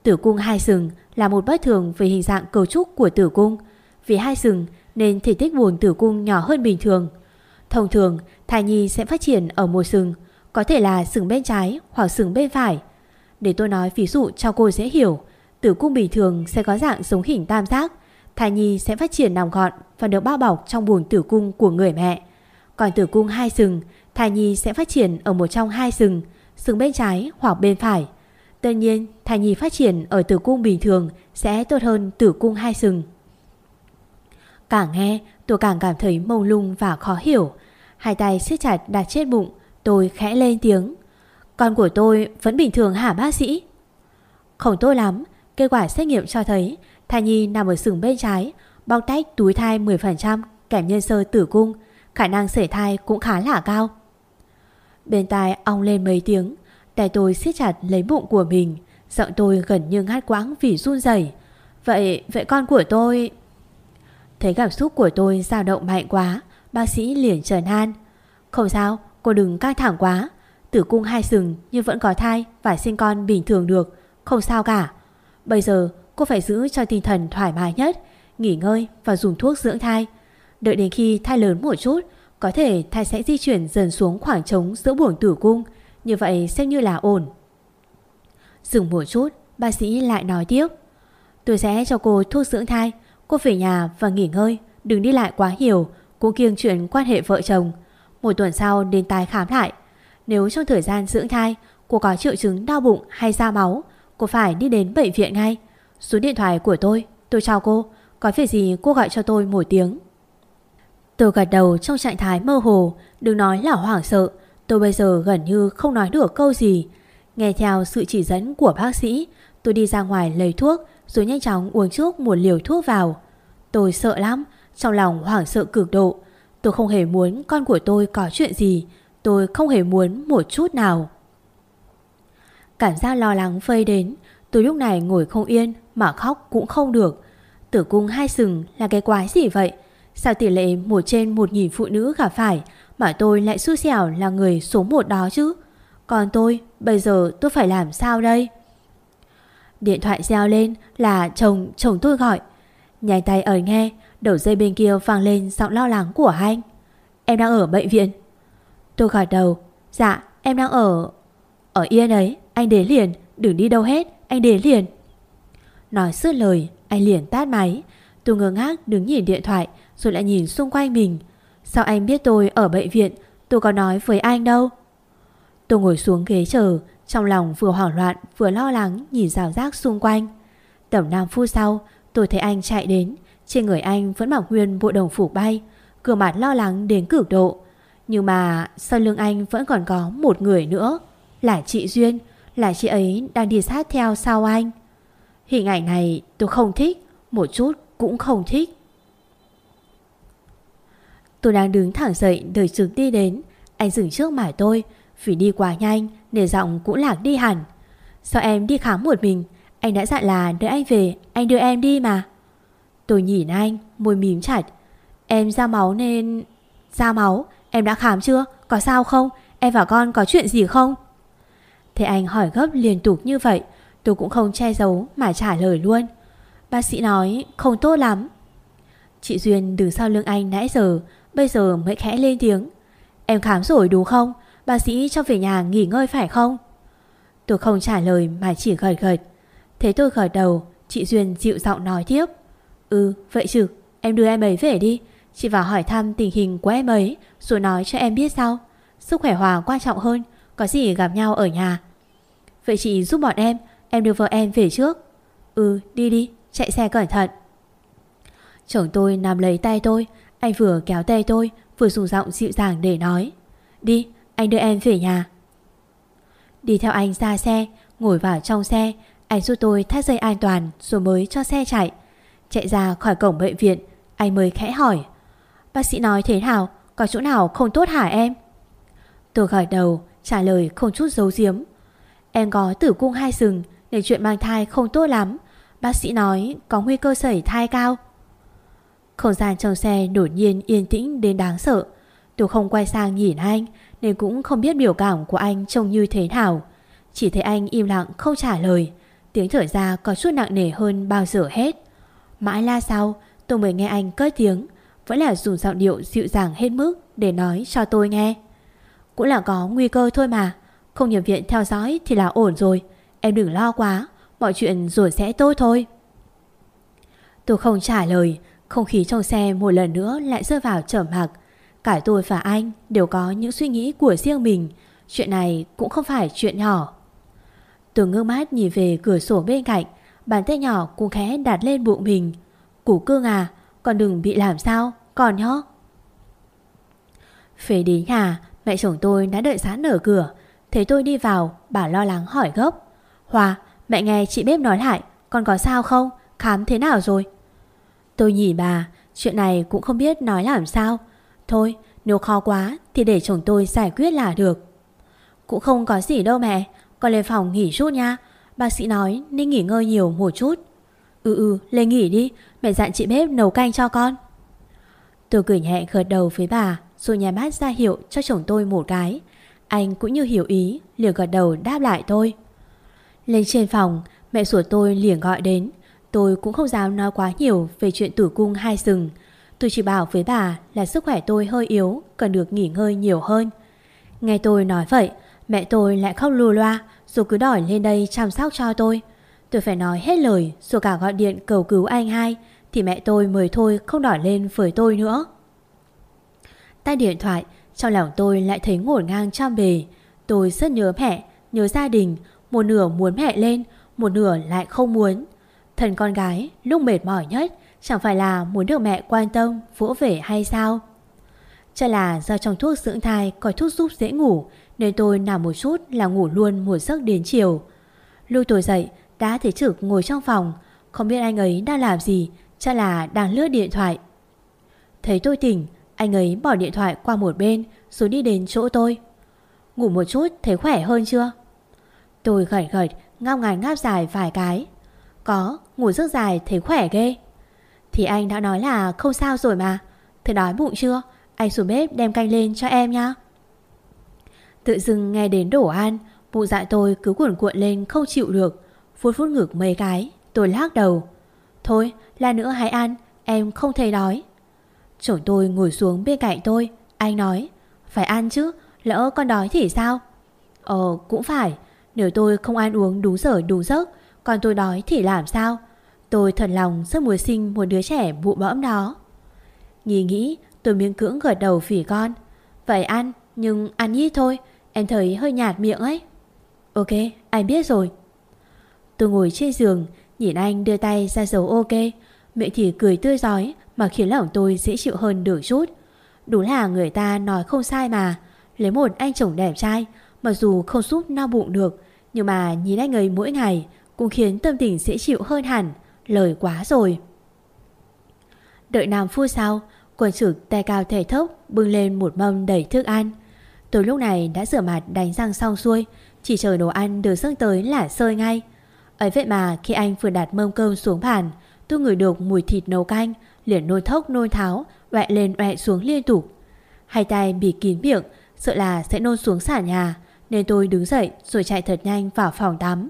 Tử cung hai sừng là một bất thường Về hình dạng cấu trúc của tử cung. Vì hai sừng nên thể tích buồng tử cung nhỏ hơn bình thường. Thông thường, thai nhi sẽ phát triển ở một sừng, có thể là sừng bên trái hoặc sừng bên phải. Để tôi nói ví dụ cho cô dễ hiểu, tử cung bình thường sẽ có dạng giống hình tam giác, thai nhi sẽ phát triển nằm gọn và được bao bọc trong buồng tử cung của người mẹ. Còn tử cung hai sừng, thai nhi sẽ phát triển ở một trong hai sừng, sừng bên trái hoặc bên phải. Tất nhiên, thai nhi phát triển ở tử cung bình thường sẽ tốt hơn tử cung hai sừng. Càng nghe tôi càng cảm thấy mông lung và khó hiểu Hai tay siết chặt đặt trên bụng Tôi khẽ lên tiếng Con của tôi vẫn bình thường hả bác sĩ Không tốt lắm Kết quả xét nghiệm cho thấy Thai nhi nằm ở sừng bên trái Bóc tách túi thai 10% Kèm nhân sơ tử cung Khả năng sể thai cũng khá là cao. Bên tai ong lên mấy tiếng Tay tôi siết chặt lấy bụng của mình Giọng tôi gần như ngắt quãng vì run rẩy. Vậy, vậy con của tôi... Thấy cảm xúc của tôi dao động mạnh quá Bác sĩ liền trần an. Không sao cô đừng căng thẳng quá. Tử cung hai sừng nhưng vẫn có thai Và sinh con bình thường được Không sao cả. Bây giờ, cô phải giữ cho tinh thần thoải mái nhất, Nghỉ ngơi và dùng thuốc dưỡng thai. Đợi đến khi thai lớn một chút, Có thể thai sẽ di chuyển dần xuống khoảng trống giữa buồng tử cung. Như vậy xem như là ổn. Dừng một chút, Bác sĩ lại nói tiếp. Tôi sẽ cho cô thuốc dưỡng thai. Cô về nhà và nghỉ ngơi, Đừng đi lại quá nhiều. Cũng kiêng chuyện quan hệ vợ chồng. Một tuần sau đến tái khám lại. Nếu trong thời gian dưỡng thai, Cô có triệu chứng đau bụng hay ra máu Cô phải đi đến bệnh viện ngay. Số điện thoại của tôi. Tôi chào cô. Có việc gì cô gọi cho tôi một tiếng. Tôi gật đầu trong trạng thái mơ hồ. Đừng nói là hoảng sợ. Tôi bây giờ gần như không nói được câu gì. Nghe theo sự chỉ dẫn của bác sĩ Tôi đi ra ngoài lấy thuốc rồi nhanh chóng uống trước một liều thuốc vào. Tôi sợ lắm, trong lòng hoảng sợ cực độ. Tôi không hề muốn con của tôi có chuyện gì, tôi không hề muốn một chút nào. Cảm giác lo lắng phơi đến, tôi lúc này ngồi không yên mà khóc cũng không được. Tử cung hai sừng là cái quái gì vậy? Sao tỷ lệ một trên một nghìn phụ nữ gặp phải mà tôi lại xui xẻo là người số một đó chứ? Còn tôi, bây giờ tôi phải làm sao đây? Điện thoại reo lên là chồng chồng tôi gọi Nhảy tay ở nghe Đầu dây bên kia vang lên giọng lo lắng của anh Em đang ở bệnh viện Tôi gật đầu Dạ em đang ở Ở yên ấy anh đến liền, Đừng đi đâu hết, anh đến liền. Nói sứt lời, anh liền tát máy. Tôi ngơ ngác đứng nhìn điện thoại, Rồi lại nhìn xung quanh mình. Sao anh biết tôi ở bệnh viện? Tôi có nói với anh đâu. Tôi ngồi xuống ghế chờ, Trong lòng vừa hoảng loạn, vừa lo lắng Nhìn rào rác xung quanh. Tầm 5 phút sau, tôi thấy anh chạy đến. Trên người anh vẫn mặc nguyên bộ đồng phủ bay Cửa mặt lo lắng đến cực độ. Nhưng mà sau lưng anh vẫn còn có một người nữa, Là chị Duyên. Là chị ấy đang đi sát theo sau anh Hình ảnh này tôi không thích, Một chút cũng không thích Tôi đang đứng thẳng dậy đợi trực đi đến Anh dừng trước mặt tôi, Vì đi quá nhanh Nên giọng cũng lạc đi hẳn Sao em đi khám một mình Anh đã dặn là đợi anh về, Anh đưa em đi mà Tôi nhìn anh, môi mím chặt Em ra máu nên... Ra máu? Em đã khám chưa? Có sao không? Em và con có chuyện gì không? Thế anh hỏi gấp liên tục như vậy, Tôi cũng không che giấu mà trả lời luôn. Bác sĩ nói, không tốt lắm. Chị Duyên đứng sau lưng anh nãy giờ, Bây giờ mới khẽ lên tiếng. Em khám rồi đúng không? Bác sĩ cho về nhà nghỉ ngơi phải không? Tôi không trả lời mà chỉ gật gật. Thế tôi gật đầu, Chị Duyên dịu giọng nói tiếp. Ừ vậy chứ, Em đưa em ấy về đi. Chị vào hỏi thăm tình hình của em ấy, Rồi nói cho em biết sau. Sức khỏe Hòa quan trọng hơn, Có gì gặp nhau ở nhà Vậy chị giúp bọn em Em đưa vợ em về trước. Ừ đi đi, chạy xe cẩn thận. Chồng tôi nằm lấy tay tôi, Anh vừa kéo tay tôi, Vừa dùng giọng dịu dàng để nói. Đi, anh đưa em về nhà. Đi theo anh ra xe, Ngồi vào trong xe, Anh giúp tôi thắt dây an toàn Rồi mới cho xe chạy. Chạy ra khỏi cổng bệnh viện, Anh mới khẽ hỏi, Bác sĩ nói thế nào? Có chỗ nào không tốt hả em? Tôi gật đầu, trả lời không chút giấu giếm. Em có tử cung hai sừng, Nên chuyện mang thai không tốt lắm. Bác sĩ nói có nguy cơ sẩy thai cao. Không gian trong xe đột nhiên yên tĩnh đến đáng sợ. Tôi không quay sang nhìn anh, Nên cũng không biết biểu cảm của anh trông như thế nào. Chỉ thấy anh im lặng không trả lời. Tiếng thở ra có chút nặng nề hơn bao giờ hết. Mãi la sau, tôi mới nghe anh cất tiếng. Vẫn là dùng giọng điệu dịu dàng hết mức Để nói cho tôi nghe. Cũng là có nguy cơ thôi mà. Không nhập viện theo dõi thì là ổn rồi. Em đừng lo quá, Mọi chuyện rồi sẽ tốt thôi. Tôi không trả lời, Không khí trong xe một lần nữa lại rơi vào trầm mặc. Cả tôi và anh đều có những suy nghĩ của riêng mình, Chuyện này cũng không phải chuyện nhỏ. Tôi ngước mắt nhìn về cửa sổ bên cạnh, Bàn tay nhỏ cũng khẽ đặt lên bụng mình. Củ cương à Con đừng bị làm sao Còn nhó Về đến nhà, Mẹ chồng tôi đã đợi sẵn ở cửa. Thấy tôi đi vào, Bà lo lắng hỏi gấp. Hòa, mẹ nghe chị bếp nói lại, Con có sao không? Khám thế nào rồi? Tôi nhìn bà, Chuyện này cũng không biết nói làm sao. Thôi, nếu khó quá Thì để chồng tôi giải quyết là được. Cũng không có gì đâu mẹ, Con lên phòng nghỉ chút nha. Bác sĩ nói nên nghỉ ngơi nhiều một chút. Ừ ừ lên nghỉ đi, Mẹ dặn chị bếp nấu canh cho con. Tôi cười nhẹ gật đầu với bà, Rồi nhà mát ra hiệu cho chồng tôi một cái. Anh cũng như hiểu ý, liền gật đầu đáp lại tôi Lên trên phòng, Mẹ sủa tôi liền gọi đến. Tôi cũng không dám nói quá nhiều Về chuyện tử cung hai sừng. Tôi chỉ bảo với bà là sức khỏe tôi hơi yếu, Cần được nghỉ ngơi nhiều hơn. Nghe tôi nói vậy, Mẹ tôi lại khóc lùa loa, Rồi cứ đòi lên đây chăm sóc cho tôi. Tôi phải nói hết lời, Rồi cả gọi điện cầu cứu anh hai, Thì mẹ tôi mới thôi không đòi lên với tôi nữa. Tay điện thoại trong lòng tôi lại thấy ngổn ngang trong bề. Tôi rất nhớ mẹ, Nhớ gia đình. Một nửa muốn mẹ lên, Một nửa lại không muốn. Thần con gái, lúc mệt mỏi nhất, Chẳng phải là muốn được mẹ quan tâm, Vỗ về hay sao? Chắc là do trong thuốc dưỡng thai Có thuốc giúp dễ ngủ, Nên tôi nằm một chút là ngủ luôn một giấc đến chiều. Lúc tôi dậy, Đã thấy trực ngồi trong phòng. Không biết anh ấy đang làm gì Chắc là đang lướt điện thoại. Thấy tôi tỉnh anh ấy bỏ điện thoại qua một bên, Rồi đi đến chỗ tôi. Ngủ một chút, thấy khỏe hơn chưa? Tôi gật gật ngao ngài ngáp dài vài cái. Có, ngủ rất dài thấy khỏe ghê. Thì anh đã nói là không sao rồi mà. Thế đói bụng chưa? Anh xuống bếp đem canh lên cho em nhá Tự dưng nghe đến đổ ăn, Bụng dạ tôi cứ cuộn cuộn lên không chịu được. Phút phút ngực mấy cái, Tôi lắc đầu. Thôi là nữa hãy ăn, Em không thấy đói. Chồng tôi ngồi xuống bên cạnh tôi, Anh nói, Phải ăn chứ, Lỡ con đói thì sao? Ờ cũng phải, Nếu tôi không ăn uống đúng giờ, đúng giấc, Còn tôi đói thì làm sao? Tôi thật lòng rất muốn sinh một đứa trẻ bụ bõm đó. Nghĩ nghĩ, tôi miếng cưỡng gật đầu phỉ con. Vậy ăn, nhưng ăn ít thôi, Em thấy hơi nhạt miệng ấy. Ok, anh biết rồi. Tôi ngồi trên giường, Nhìn anh đưa tay ra dấu ok mẹ thì cười tươi giói Mà khiến lòng tôi dễ chịu hơn được chút. Đúng là người ta nói không sai mà. Lấy một anh chồng đẹp trai, Mặc dù không giúp no bụng được, Nhưng mà nhìn anh ấy mỗi ngày Cũng khiến tâm tình dễ chịu hơn hẳn. Lời quá rồi. Đợi 5 phút sau Quần trực tay cao thể thốc Bưng lên một mâm đầy thức ăn. Tôi lúc này đã rửa mặt đánh răng xong xuôi, Chỉ chờ đồ ăn được dâng tới là sơi ngay. Ấy vậy mà khi anh vừa đặt mâm cơm xuống bàn Tôi ngửi được mùi thịt nấu canh, Liền nôn thốc nôn tháo, Oẹ lên oẹ xuống liên tục. Hai tay bị kín miệng, Sợ là sẽ nôn xuống xả nhà, Nên tôi đứng dậy rồi chạy thật nhanh vào phòng tắm.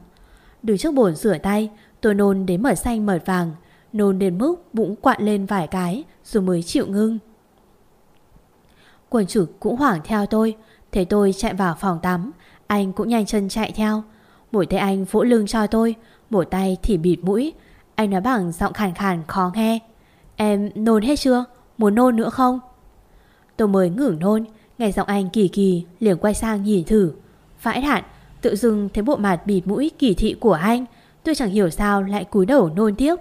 Đứng trước bồn rửa tay, Tôi nôn đến mật xanh mật vàng, Nôn đến mức bụng quặn lên vài cái Rồi mới chịu ngưng. Quần trực cũng hoảng theo tôi, Thấy tôi chạy vào phòng tắm, Anh cũng nhanh chân chạy theo. Một tay anh vỗ lưng cho tôi, Một tay thì bịt mũi anh nói bằng giọng khàn khàn khó nghe. Em nôn hết chưa? Muốn nôn nữa không? Tôi mới ngửng nôn, Nghe giọng anh kỳ kỳ, liền quay sang nhìn thử. Vãi hạn Tự dưng thấy bộ mặt bịt mũi kỳ thị của anh. Tôi chẳng hiểu sao lại cúi đầu nôn tiếp.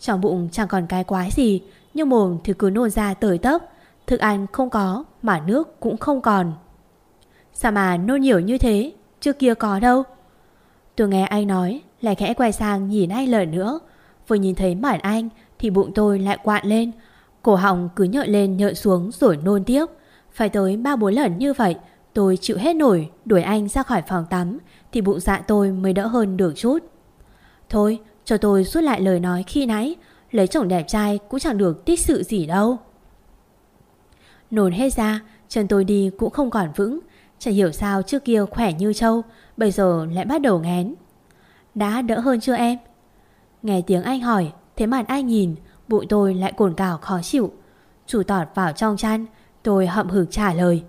Trong bụng chẳng còn cái quái gì, Nhưng mồm thì cứ nôn ra tới tấp. Thức ăn không có, Mà nước cũng không còn. Sao mà nôn nhiều như thế? Trước kia có đâu. Tôi nghe anh nói, Lại khẽ quay sang nhìn anh lần nữa. Vừa nhìn thấy mặt anh, Thì bụng tôi lại quạn lên. Cổ họng cứ nhợn lên nhợn xuống rồi nôn tiếp. Phải tới 3-4 lần như vậy, Tôi chịu hết nổi, Đuổi anh ra khỏi phòng tắm, Thì bụng dạ tôi mới đỡ hơn được chút. Thôi, cho tôi rút lại lời nói khi nãy, Lấy chồng đẹp trai cũng chẳng được tích sự gì đâu. Nôn hết ra, Chân tôi đi cũng không còn vững. Chẳng hiểu sao trước kia khỏe như trâu, Bây giờ lại bắt đầu ngén. Đã đỡ hơn chưa em? Nghe tiếng anh hỏi, Thế màn anh nhìn Bụng tôi lại cồn cào khó chịu. Chủ tọt vào trong chăn, Tôi hậm hực trả lời,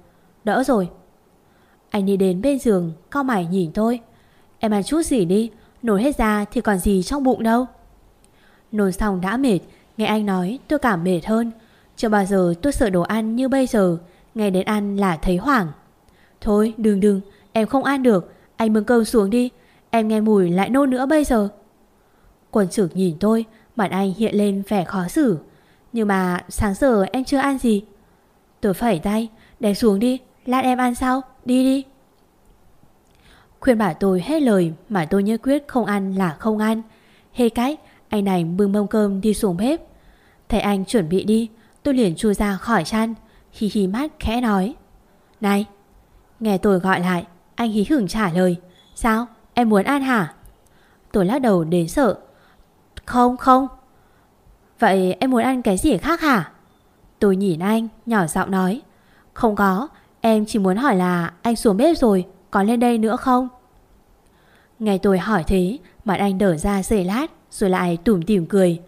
Đỡ rồi. Anh đi đến bên giường Cao mày nhìn tôi. Em ăn chút gì đi, Nổi hết ra thì còn gì trong bụng đâu. Nôn xong đã mệt, Nghe anh nói tôi cảm mệt hơn. Chưa bao giờ tôi sợ đồ ăn như bây giờ, Nghe đến ăn là thấy hoảng. Thôi, đừng đừng, Em không ăn được, Anh mừng cơm xuống đi, Em nghe mùi lại nôn nữa bây giờ. Quần trưởng nhìn tôi, Mặt anh hiện lên vẻ khó xử. Nhưng mà sáng giờ em chưa ăn gì. Tôi phẩy tay Đem xuống đi, Lát em ăn sau, Đi đi. Khuyên bảo tôi hết lời Mà tôi nhất quyết không ăn là không ăn. Hê cách Anh này bưng mông cơm đi xuống bếp. Thấy anh chuẩn bị đi, Tôi liền chui ra khỏi chăn, Hì hì mắt khẽ nói, Này. Nghe tôi gọi lại, Anh hí hửng trả lời, Sao, em muốn ăn hả? Tôi lắc đầu đến sợ. Không không. Vậy em muốn ăn cái gì khác hả? Tôi nhìn anh nhỏ giọng nói. Không có Em chỉ muốn hỏi là anh xuống bếp rồi Có lên đây nữa không? Nghe tôi hỏi thế Mặt anh đỡ ra giây lát Rồi lại tủm tỉm cười.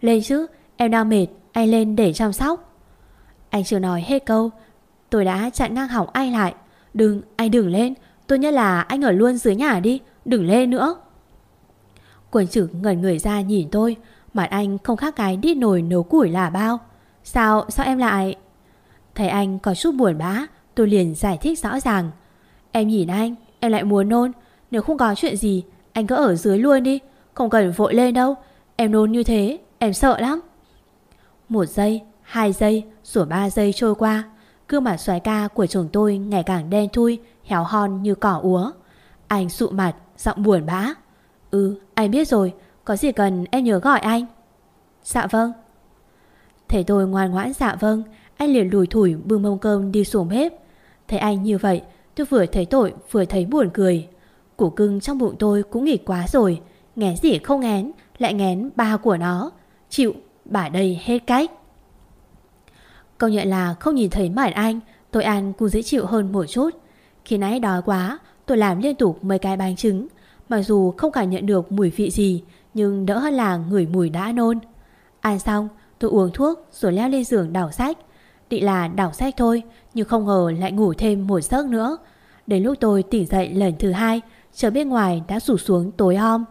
Lên chứ em đang mệt Anh lên để chăm sóc. Anh chưa nói hết câu Tôi đã chặn ngang hỏng anh lại. Đừng, anh đừng lên Tốt nhất là anh ở luôn dưới nhà đi Đừng lên nữa. Quân trực ngẩn người ra nhìn tôi Mặt anh không khác cái đi nồi nấu củi là bao. Sao, sao em lại? Thấy anh có chút buồn bã Tôi liền giải thích rõ ràng. Em nhìn anh, em lại muốn nôn. Nếu không có chuyện gì Anh cứ ở dưới luôn đi Không cần vội lên đâu. Em nôn như thế, em sợ lắm. Một giây, hai giây, rồi ba giây trôi qua. Gương mặt xoái ca của chồng tôi ngày càng đen thui Héo hon như cỏ úa. Anh sụ mặt, giọng buồn bã. Ừ, anh biết rồi Có gì cần em nhớ gọi anh. Dạ vâng. Thấy tôi ngoan ngoãn dạ vâng Anh liền lùi thủi bưng mông cơm đi xuống bếp. Thấy anh như vậy Tôi vừa thấy tội vừa thấy buồn cười. Củ cưng trong bụng tôi cũng nghỉ quá rồi Ngén gì không ngén Lại ngén ba của nó. Chịu, bà đây hết cách. Công nhận là không nhìn thấy mặt anh Tôi ăn cũng dễ chịu hơn một chút. Khi nãy đói quá Tôi làm liên tục mấy cái bánh trứng Mặc dù không cảm nhận được mùi vị gì, Nhưng đỡ hơn là ngửi mùi đã nôn. Ăn xong, tôi uống thuốc Rồi leo lên giường đảo sách. Định là đảo sách thôi, Nhưng không ngờ lại ngủ thêm một giấc nữa. Đến lúc tôi tỉnh dậy lần thứ hai trời bên ngoài đã rủ xuống tối om.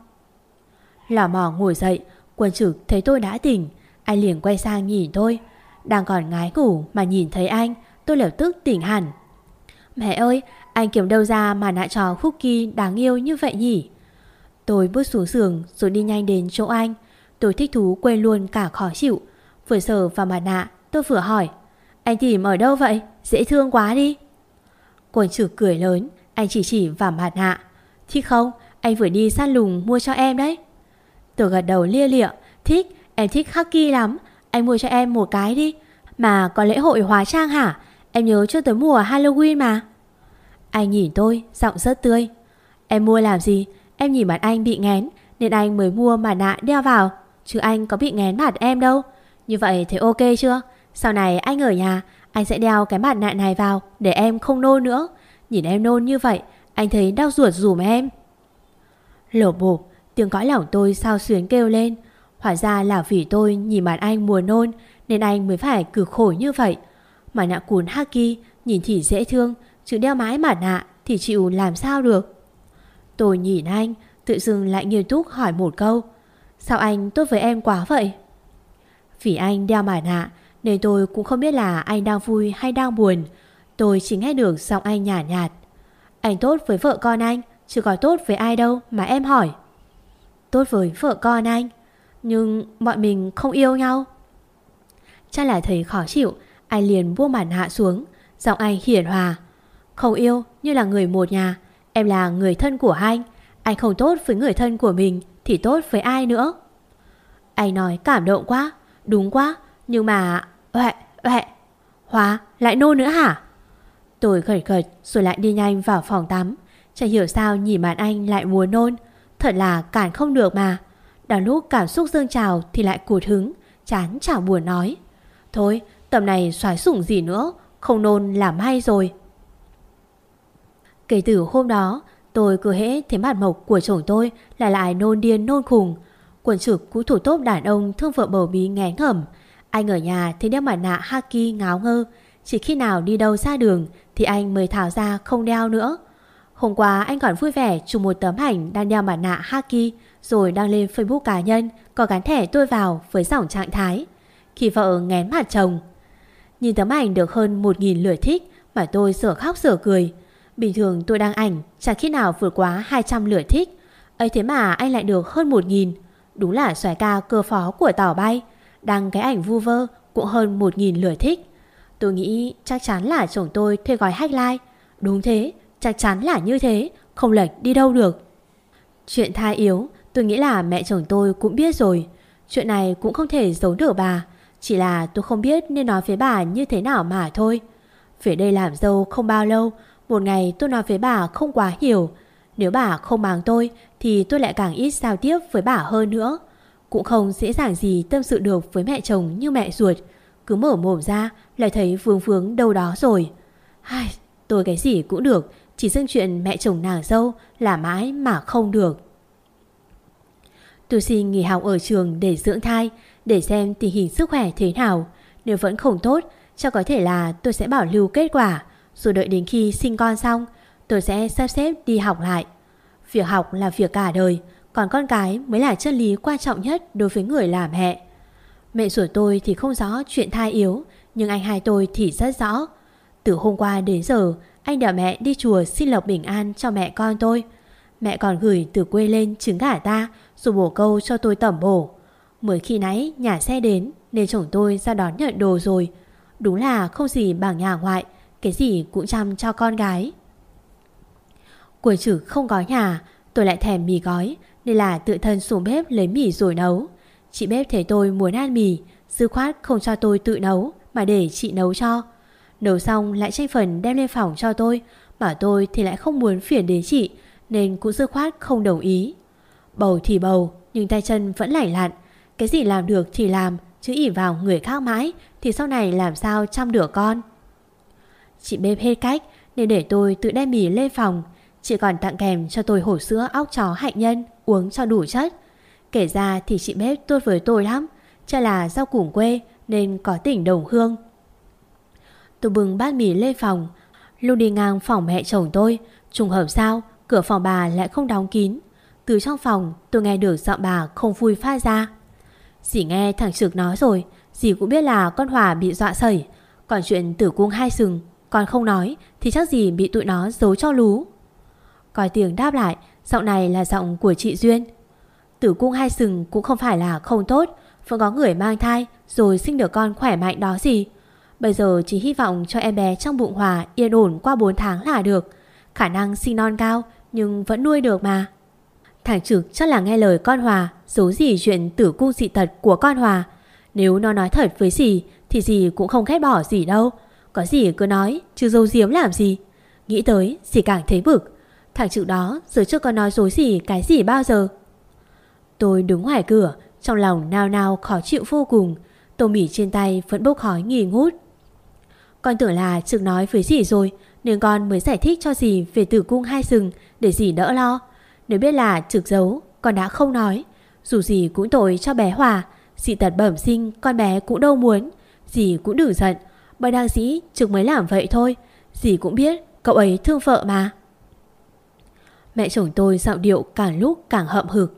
Lò mò ngồi dậy, Quân trực thấy tôi đã tỉnh. Anh liền quay sang nhìn tôi. Đang còn ngái ngủ mà nhìn thấy anh, Tôi lập tức tỉnh hẳn. Mẹ ơi, anh kiếm đâu ra mà nạ trò cookie đáng yêu như vậy nhỉ? Tôi bước xuống giường rồi đi nhanh đến chỗ anh. Tôi thích thú quên luôn cả khó chịu. Vừa sờ vào mặt nạ, tôi vừa hỏi, Anh tìm ở đâu vậy? Dễ thương quá đi. Quần trực cười lớn, Anh chỉ chỉ vào mặt nạ. Thích không? Anh vừa đi săn lùng mua cho em đấy. Tôi gật đầu lia lịa, Thích, em thích Haki lắm. Anh mua cho em một cái đi. Mà có lễ hội hóa trang hả? Em nhớ cho tới mùa Halloween mà. Anh nhìn tôi, giọng rất tươi. Em mua làm gì? Em nhìn mặt anh bị ngén, Nên anh mới mua mặt nạ đeo vào, Chứ anh có bị ngén mặt em đâu. Như vậy thì ok chưa? Sau này anh ở nhà, Anh sẽ đeo cái mặt nạ này vào Để em không nôn nữa. Nhìn em nôn như vậy, Anh thấy đau ruột dùm em. Lổ bộp, Tiếng cõi lỏng tôi sao xuyến kêu lên. Hóa ra là vì tôi nhìn mặt anh mùa nôn, Nên anh mới phải cực khổ như vậy. Mặt nạ cuốn Haki, Nhìn thì dễ thương, Chứ đeo mãi mặt nạ thì chịu làm sao được. Tôi nhìn anh Tự dưng lại nghiêm túc hỏi một câu. Sao anh tốt với em quá vậy? Vì anh đeo mặt nạ Nên tôi cũng không biết là anh đang vui hay đang buồn. Tôi chỉ nghe được giọng anh nhả nhạt, nhạt Anh tốt với vợ con anh Chứ có tốt với ai đâu mà em hỏi. Tốt với vợ con anh Nhưng bọn mình không yêu nhau. Chắc là thấy khó chịu Anh liền buông mặt hạ xuống. Giọng anh hiển hòa. Không yêu như là người một nhà Em là người thân của anh. Anh không tốt với người thân của mình Thì tốt với ai nữa? Anh nói cảm động quá. Đúng quá Nhưng mà Huệ Huệ. Hóa, lại nôn nữa hả? Tôi gật gật rồi lại đi nhanh vào phòng tắm. Chẳng hiểu sao nhìn bạn anh lại muốn nôn. Thật là cản không được mà. Đang lúc cảm xúc dâng trào Thì lại cụt hứng Chán chả buồn nói. Thôi tầm này xoái sủng gì nữa Không nôn làm hay rồi. Kể từ hôm đó, Tôi cứ hễ thấy mặt mộc của chồng tôi là lại nôn điên nôn khùng Quần trực cũ thủ tốt đàn ông Thương vợ bầu bí ngén ngẩm Anh ở nhà thì đeo mặt nạ Haki ngáo ngơ Chỉ khi nào đi đâu ra đường Thì anh mới tháo ra không đeo nữa Hôm qua anh còn vui vẻ chụp một tấm ảnh đang đeo mặt nạ Haki, rồi đăng lên Facebook cá nhân có gắn thẻ tôi vào với dòng trạng thái. Khi vợ ngén mặt chồng. Nhìn tấm ảnh được hơn 1.000 lượt thích mà tôi sửa khóc sửa cười. Bình thường tôi đăng ảnh chẳng khi nào vượt quá 200 lượt thích. ấy thế mà anh lại được hơn 1.000. Đúng là xoài ca cơ phó của tàu bay. Đăng cái ảnh vu vơ cũng hơn 1.000 lượt thích. Tôi nghĩ chắc chắn là chồng tôi thuê gói hack like. Đúng thế, Chắc chắn là như thế Không lệch đi đâu được Chuyện thai yếu tôi nghĩ là mẹ chồng tôi cũng biết rồi Chuyện này cũng không thể giấu được bà Chỉ là tôi không biết nên nói với bà như thế nào mà thôi Về đây làm dâu không bao lâu một ngày tôi nói với bà không quá hiểu. Nếu bà không mang tôi Thì tôi lại càng ít giao tiếp với bà hơn nữa. Cũng không dễ dàng gì tâm sự được với mẹ chồng như mẹ ruột. Cứ mở mồm ra lại thấy vương vướng đâu đó rồi. Ai, Tôi cái gì cũng được chỉ riêng chuyện mẹ chồng nàng dâu là mãi mà không được. Tôi xin nghỉ học ở trường để dưỡng thai, để xem tình hình sức khỏe thế nào. Nếu vẫn không tốt, chắc có thể là tôi sẽ bảo lưu kết quả, rồi đợi đến khi sinh con xong, tôi sẽ sắp xếp đi học lại. Việc học là việc cả đời, còn con cái mới là chân lý quan trọng nhất đối với người làm mẹ. Mẹ ruột tôi thì không rõ chuyện thai yếu, nhưng anh hai tôi thì rất rõ. Từ hôm qua đến giờ, anh đợi mẹ đi chùa xin lộc bình an cho mẹ con tôi Mẹ còn gửi từ quê lên trứng gà ta Rồi bổ câu cho tôi tẩm bổ Mới khi nãy nhà xe đến Nên chồng tôi ra đón nhận đồ rồi Đúng là không gì bằng nhà ngoại cái gì cũng chăm cho con gái. Cuối chữ không có nhà, Tôi lại thèm mì gói, Nên là tự thân xuống bếp lấy mì rồi nấu. Chị bếp thấy tôi muốn ăn mì, Dư khoát không cho tôi tự nấu Mà để chị nấu cho. Nấu xong lại tranh phần đem lên phòng cho tôi, Mà tôi thì lại không muốn phiền đến chị, Nên cũng dư khoát không đồng ý. Bầu thì bầu, Nhưng tay chân vẫn lải lặn. Cái gì làm được thì làm, Chứ ỉ vào người khác mãi Thì sau này làm sao chăm được con. Chị bếp hết cách, Nên để tôi tự đem mì lên phòng. Chị còn tặng kèm cho tôi hổ sữa óc chó hạnh nhân, Uống cho đủ chất. Kể ra thì chị bếp tốt với tôi lắm Chắc là rau củ quê Nên có tỉnh đồng hương. Tôi bưng bát mì lên phòng Lúc đi ngang phòng mẹ chồng tôi. Trùng hợp sao, Cửa phòng bà lại không đóng kín. Từ trong phòng, tôi nghe được giọng bà không vui pha ra. Dì nghe thằng Trực nói rồi, Dì cũng biết là con Hòa bị dọa sẩy. Còn chuyện tử cung hai sừng còn không nói Thì chắc gì bị tụi nó giấu cho lú. Coi tiếng đáp lại, Giọng này là giọng của chị Duyên. Tử cung hai sừng cũng không phải là không tốt, Vẫn có người mang thai Rồi sinh được con khỏe mạnh đó gì. Bây giờ chỉ hy vọng cho em bé trong bụng Hòa Yên ổn qua 4 tháng là được. Khả năng sinh non cao Nhưng vẫn nuôi được mà. Thằng Trực chắc là nghe lời con Hòa Giấu gì chuyện tử cung dị tật của con Hòa. Nếu nó nói thật với dì Thì dì cũng không ghét bỏ gì đâu. Có gì cứ nói, Chứ dâu diếm làm gì. Nghĩ tới, dì càng thấy bực. Thằng chữ đó, giờ chưa có nói dối gì, cái gì bao giờ? Tôi đứng ngoài cửa, Trong lòng nao nao khó chịu vô cùng. Tô mỉ trên tay vẫn bốc khói nghi ngút. Con tưởng là Trực nói với dì rồi, Nên con mới giải thích cho dì Về tử cung hai sừng Để dì đỡ lo. Nếu biết là Trực giấu, Con đã không nói. Dù gì cũng tội cho bé Hòa, dì tật bẩm sinh con bé cũng đâu muốn. Dì cũng đừng giận bởi đang dĩ Trực mới làm vậy thôi. Dì cũng biết cậu ấy thương vợ mà. Mẹ chồng tôi giọng điệu càng lúc càng hậm hực.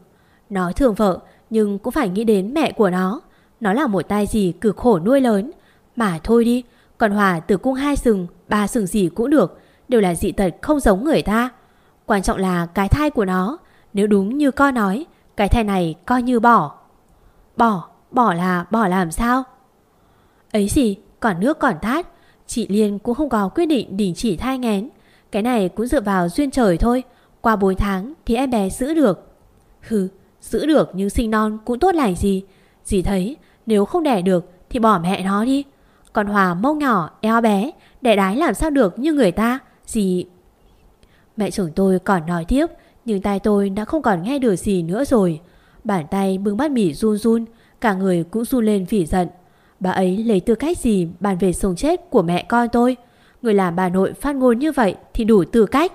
Nó thương vợ Nhưng cũng phải nghĩ đến mẹ của nó. Nó là một tai gì cực khổ nuôi lớn. Mà thôi đi Còn Hòa từ cung hai sừng Ba sừng gì cũng được. Đều là dị tật không giống người ta. Quan trọng là cái thai của nó. Nếu đúng như con nói Cái thai này coi như bỏ. Bỏ, bỏ là bỏ làm sao? Ấy gì? Còn nước còn thát. Chị Liên cũng không có quyết định đình chỉ thai ngén Cái này cũng dựa vào duyên trời thôi. Qua 4 tháng thì em bé giữ được. Hừ, Giữ được nhưng sinh non cũng tốt lành gì. Dì thấy nếu không đẻ được Thì bỏ mẹ nó đi. Còn Hòa mông nhỏ, eo bé, Đẻ đái làm sao được như người ta, Dì. Mẹ chồng tôi còn nói tiếp, Nhưng tay tôi đã không còn nghe được gì nữa rồi. Bàn tay bưng bát mì run run, Cả người cũng run lên vì giận. Bà ấy lấy tư cách gì bàn về sống chết của mẹ con tôi? Người làm bà nội phát ngôn như vậy Thì đủ tư cách.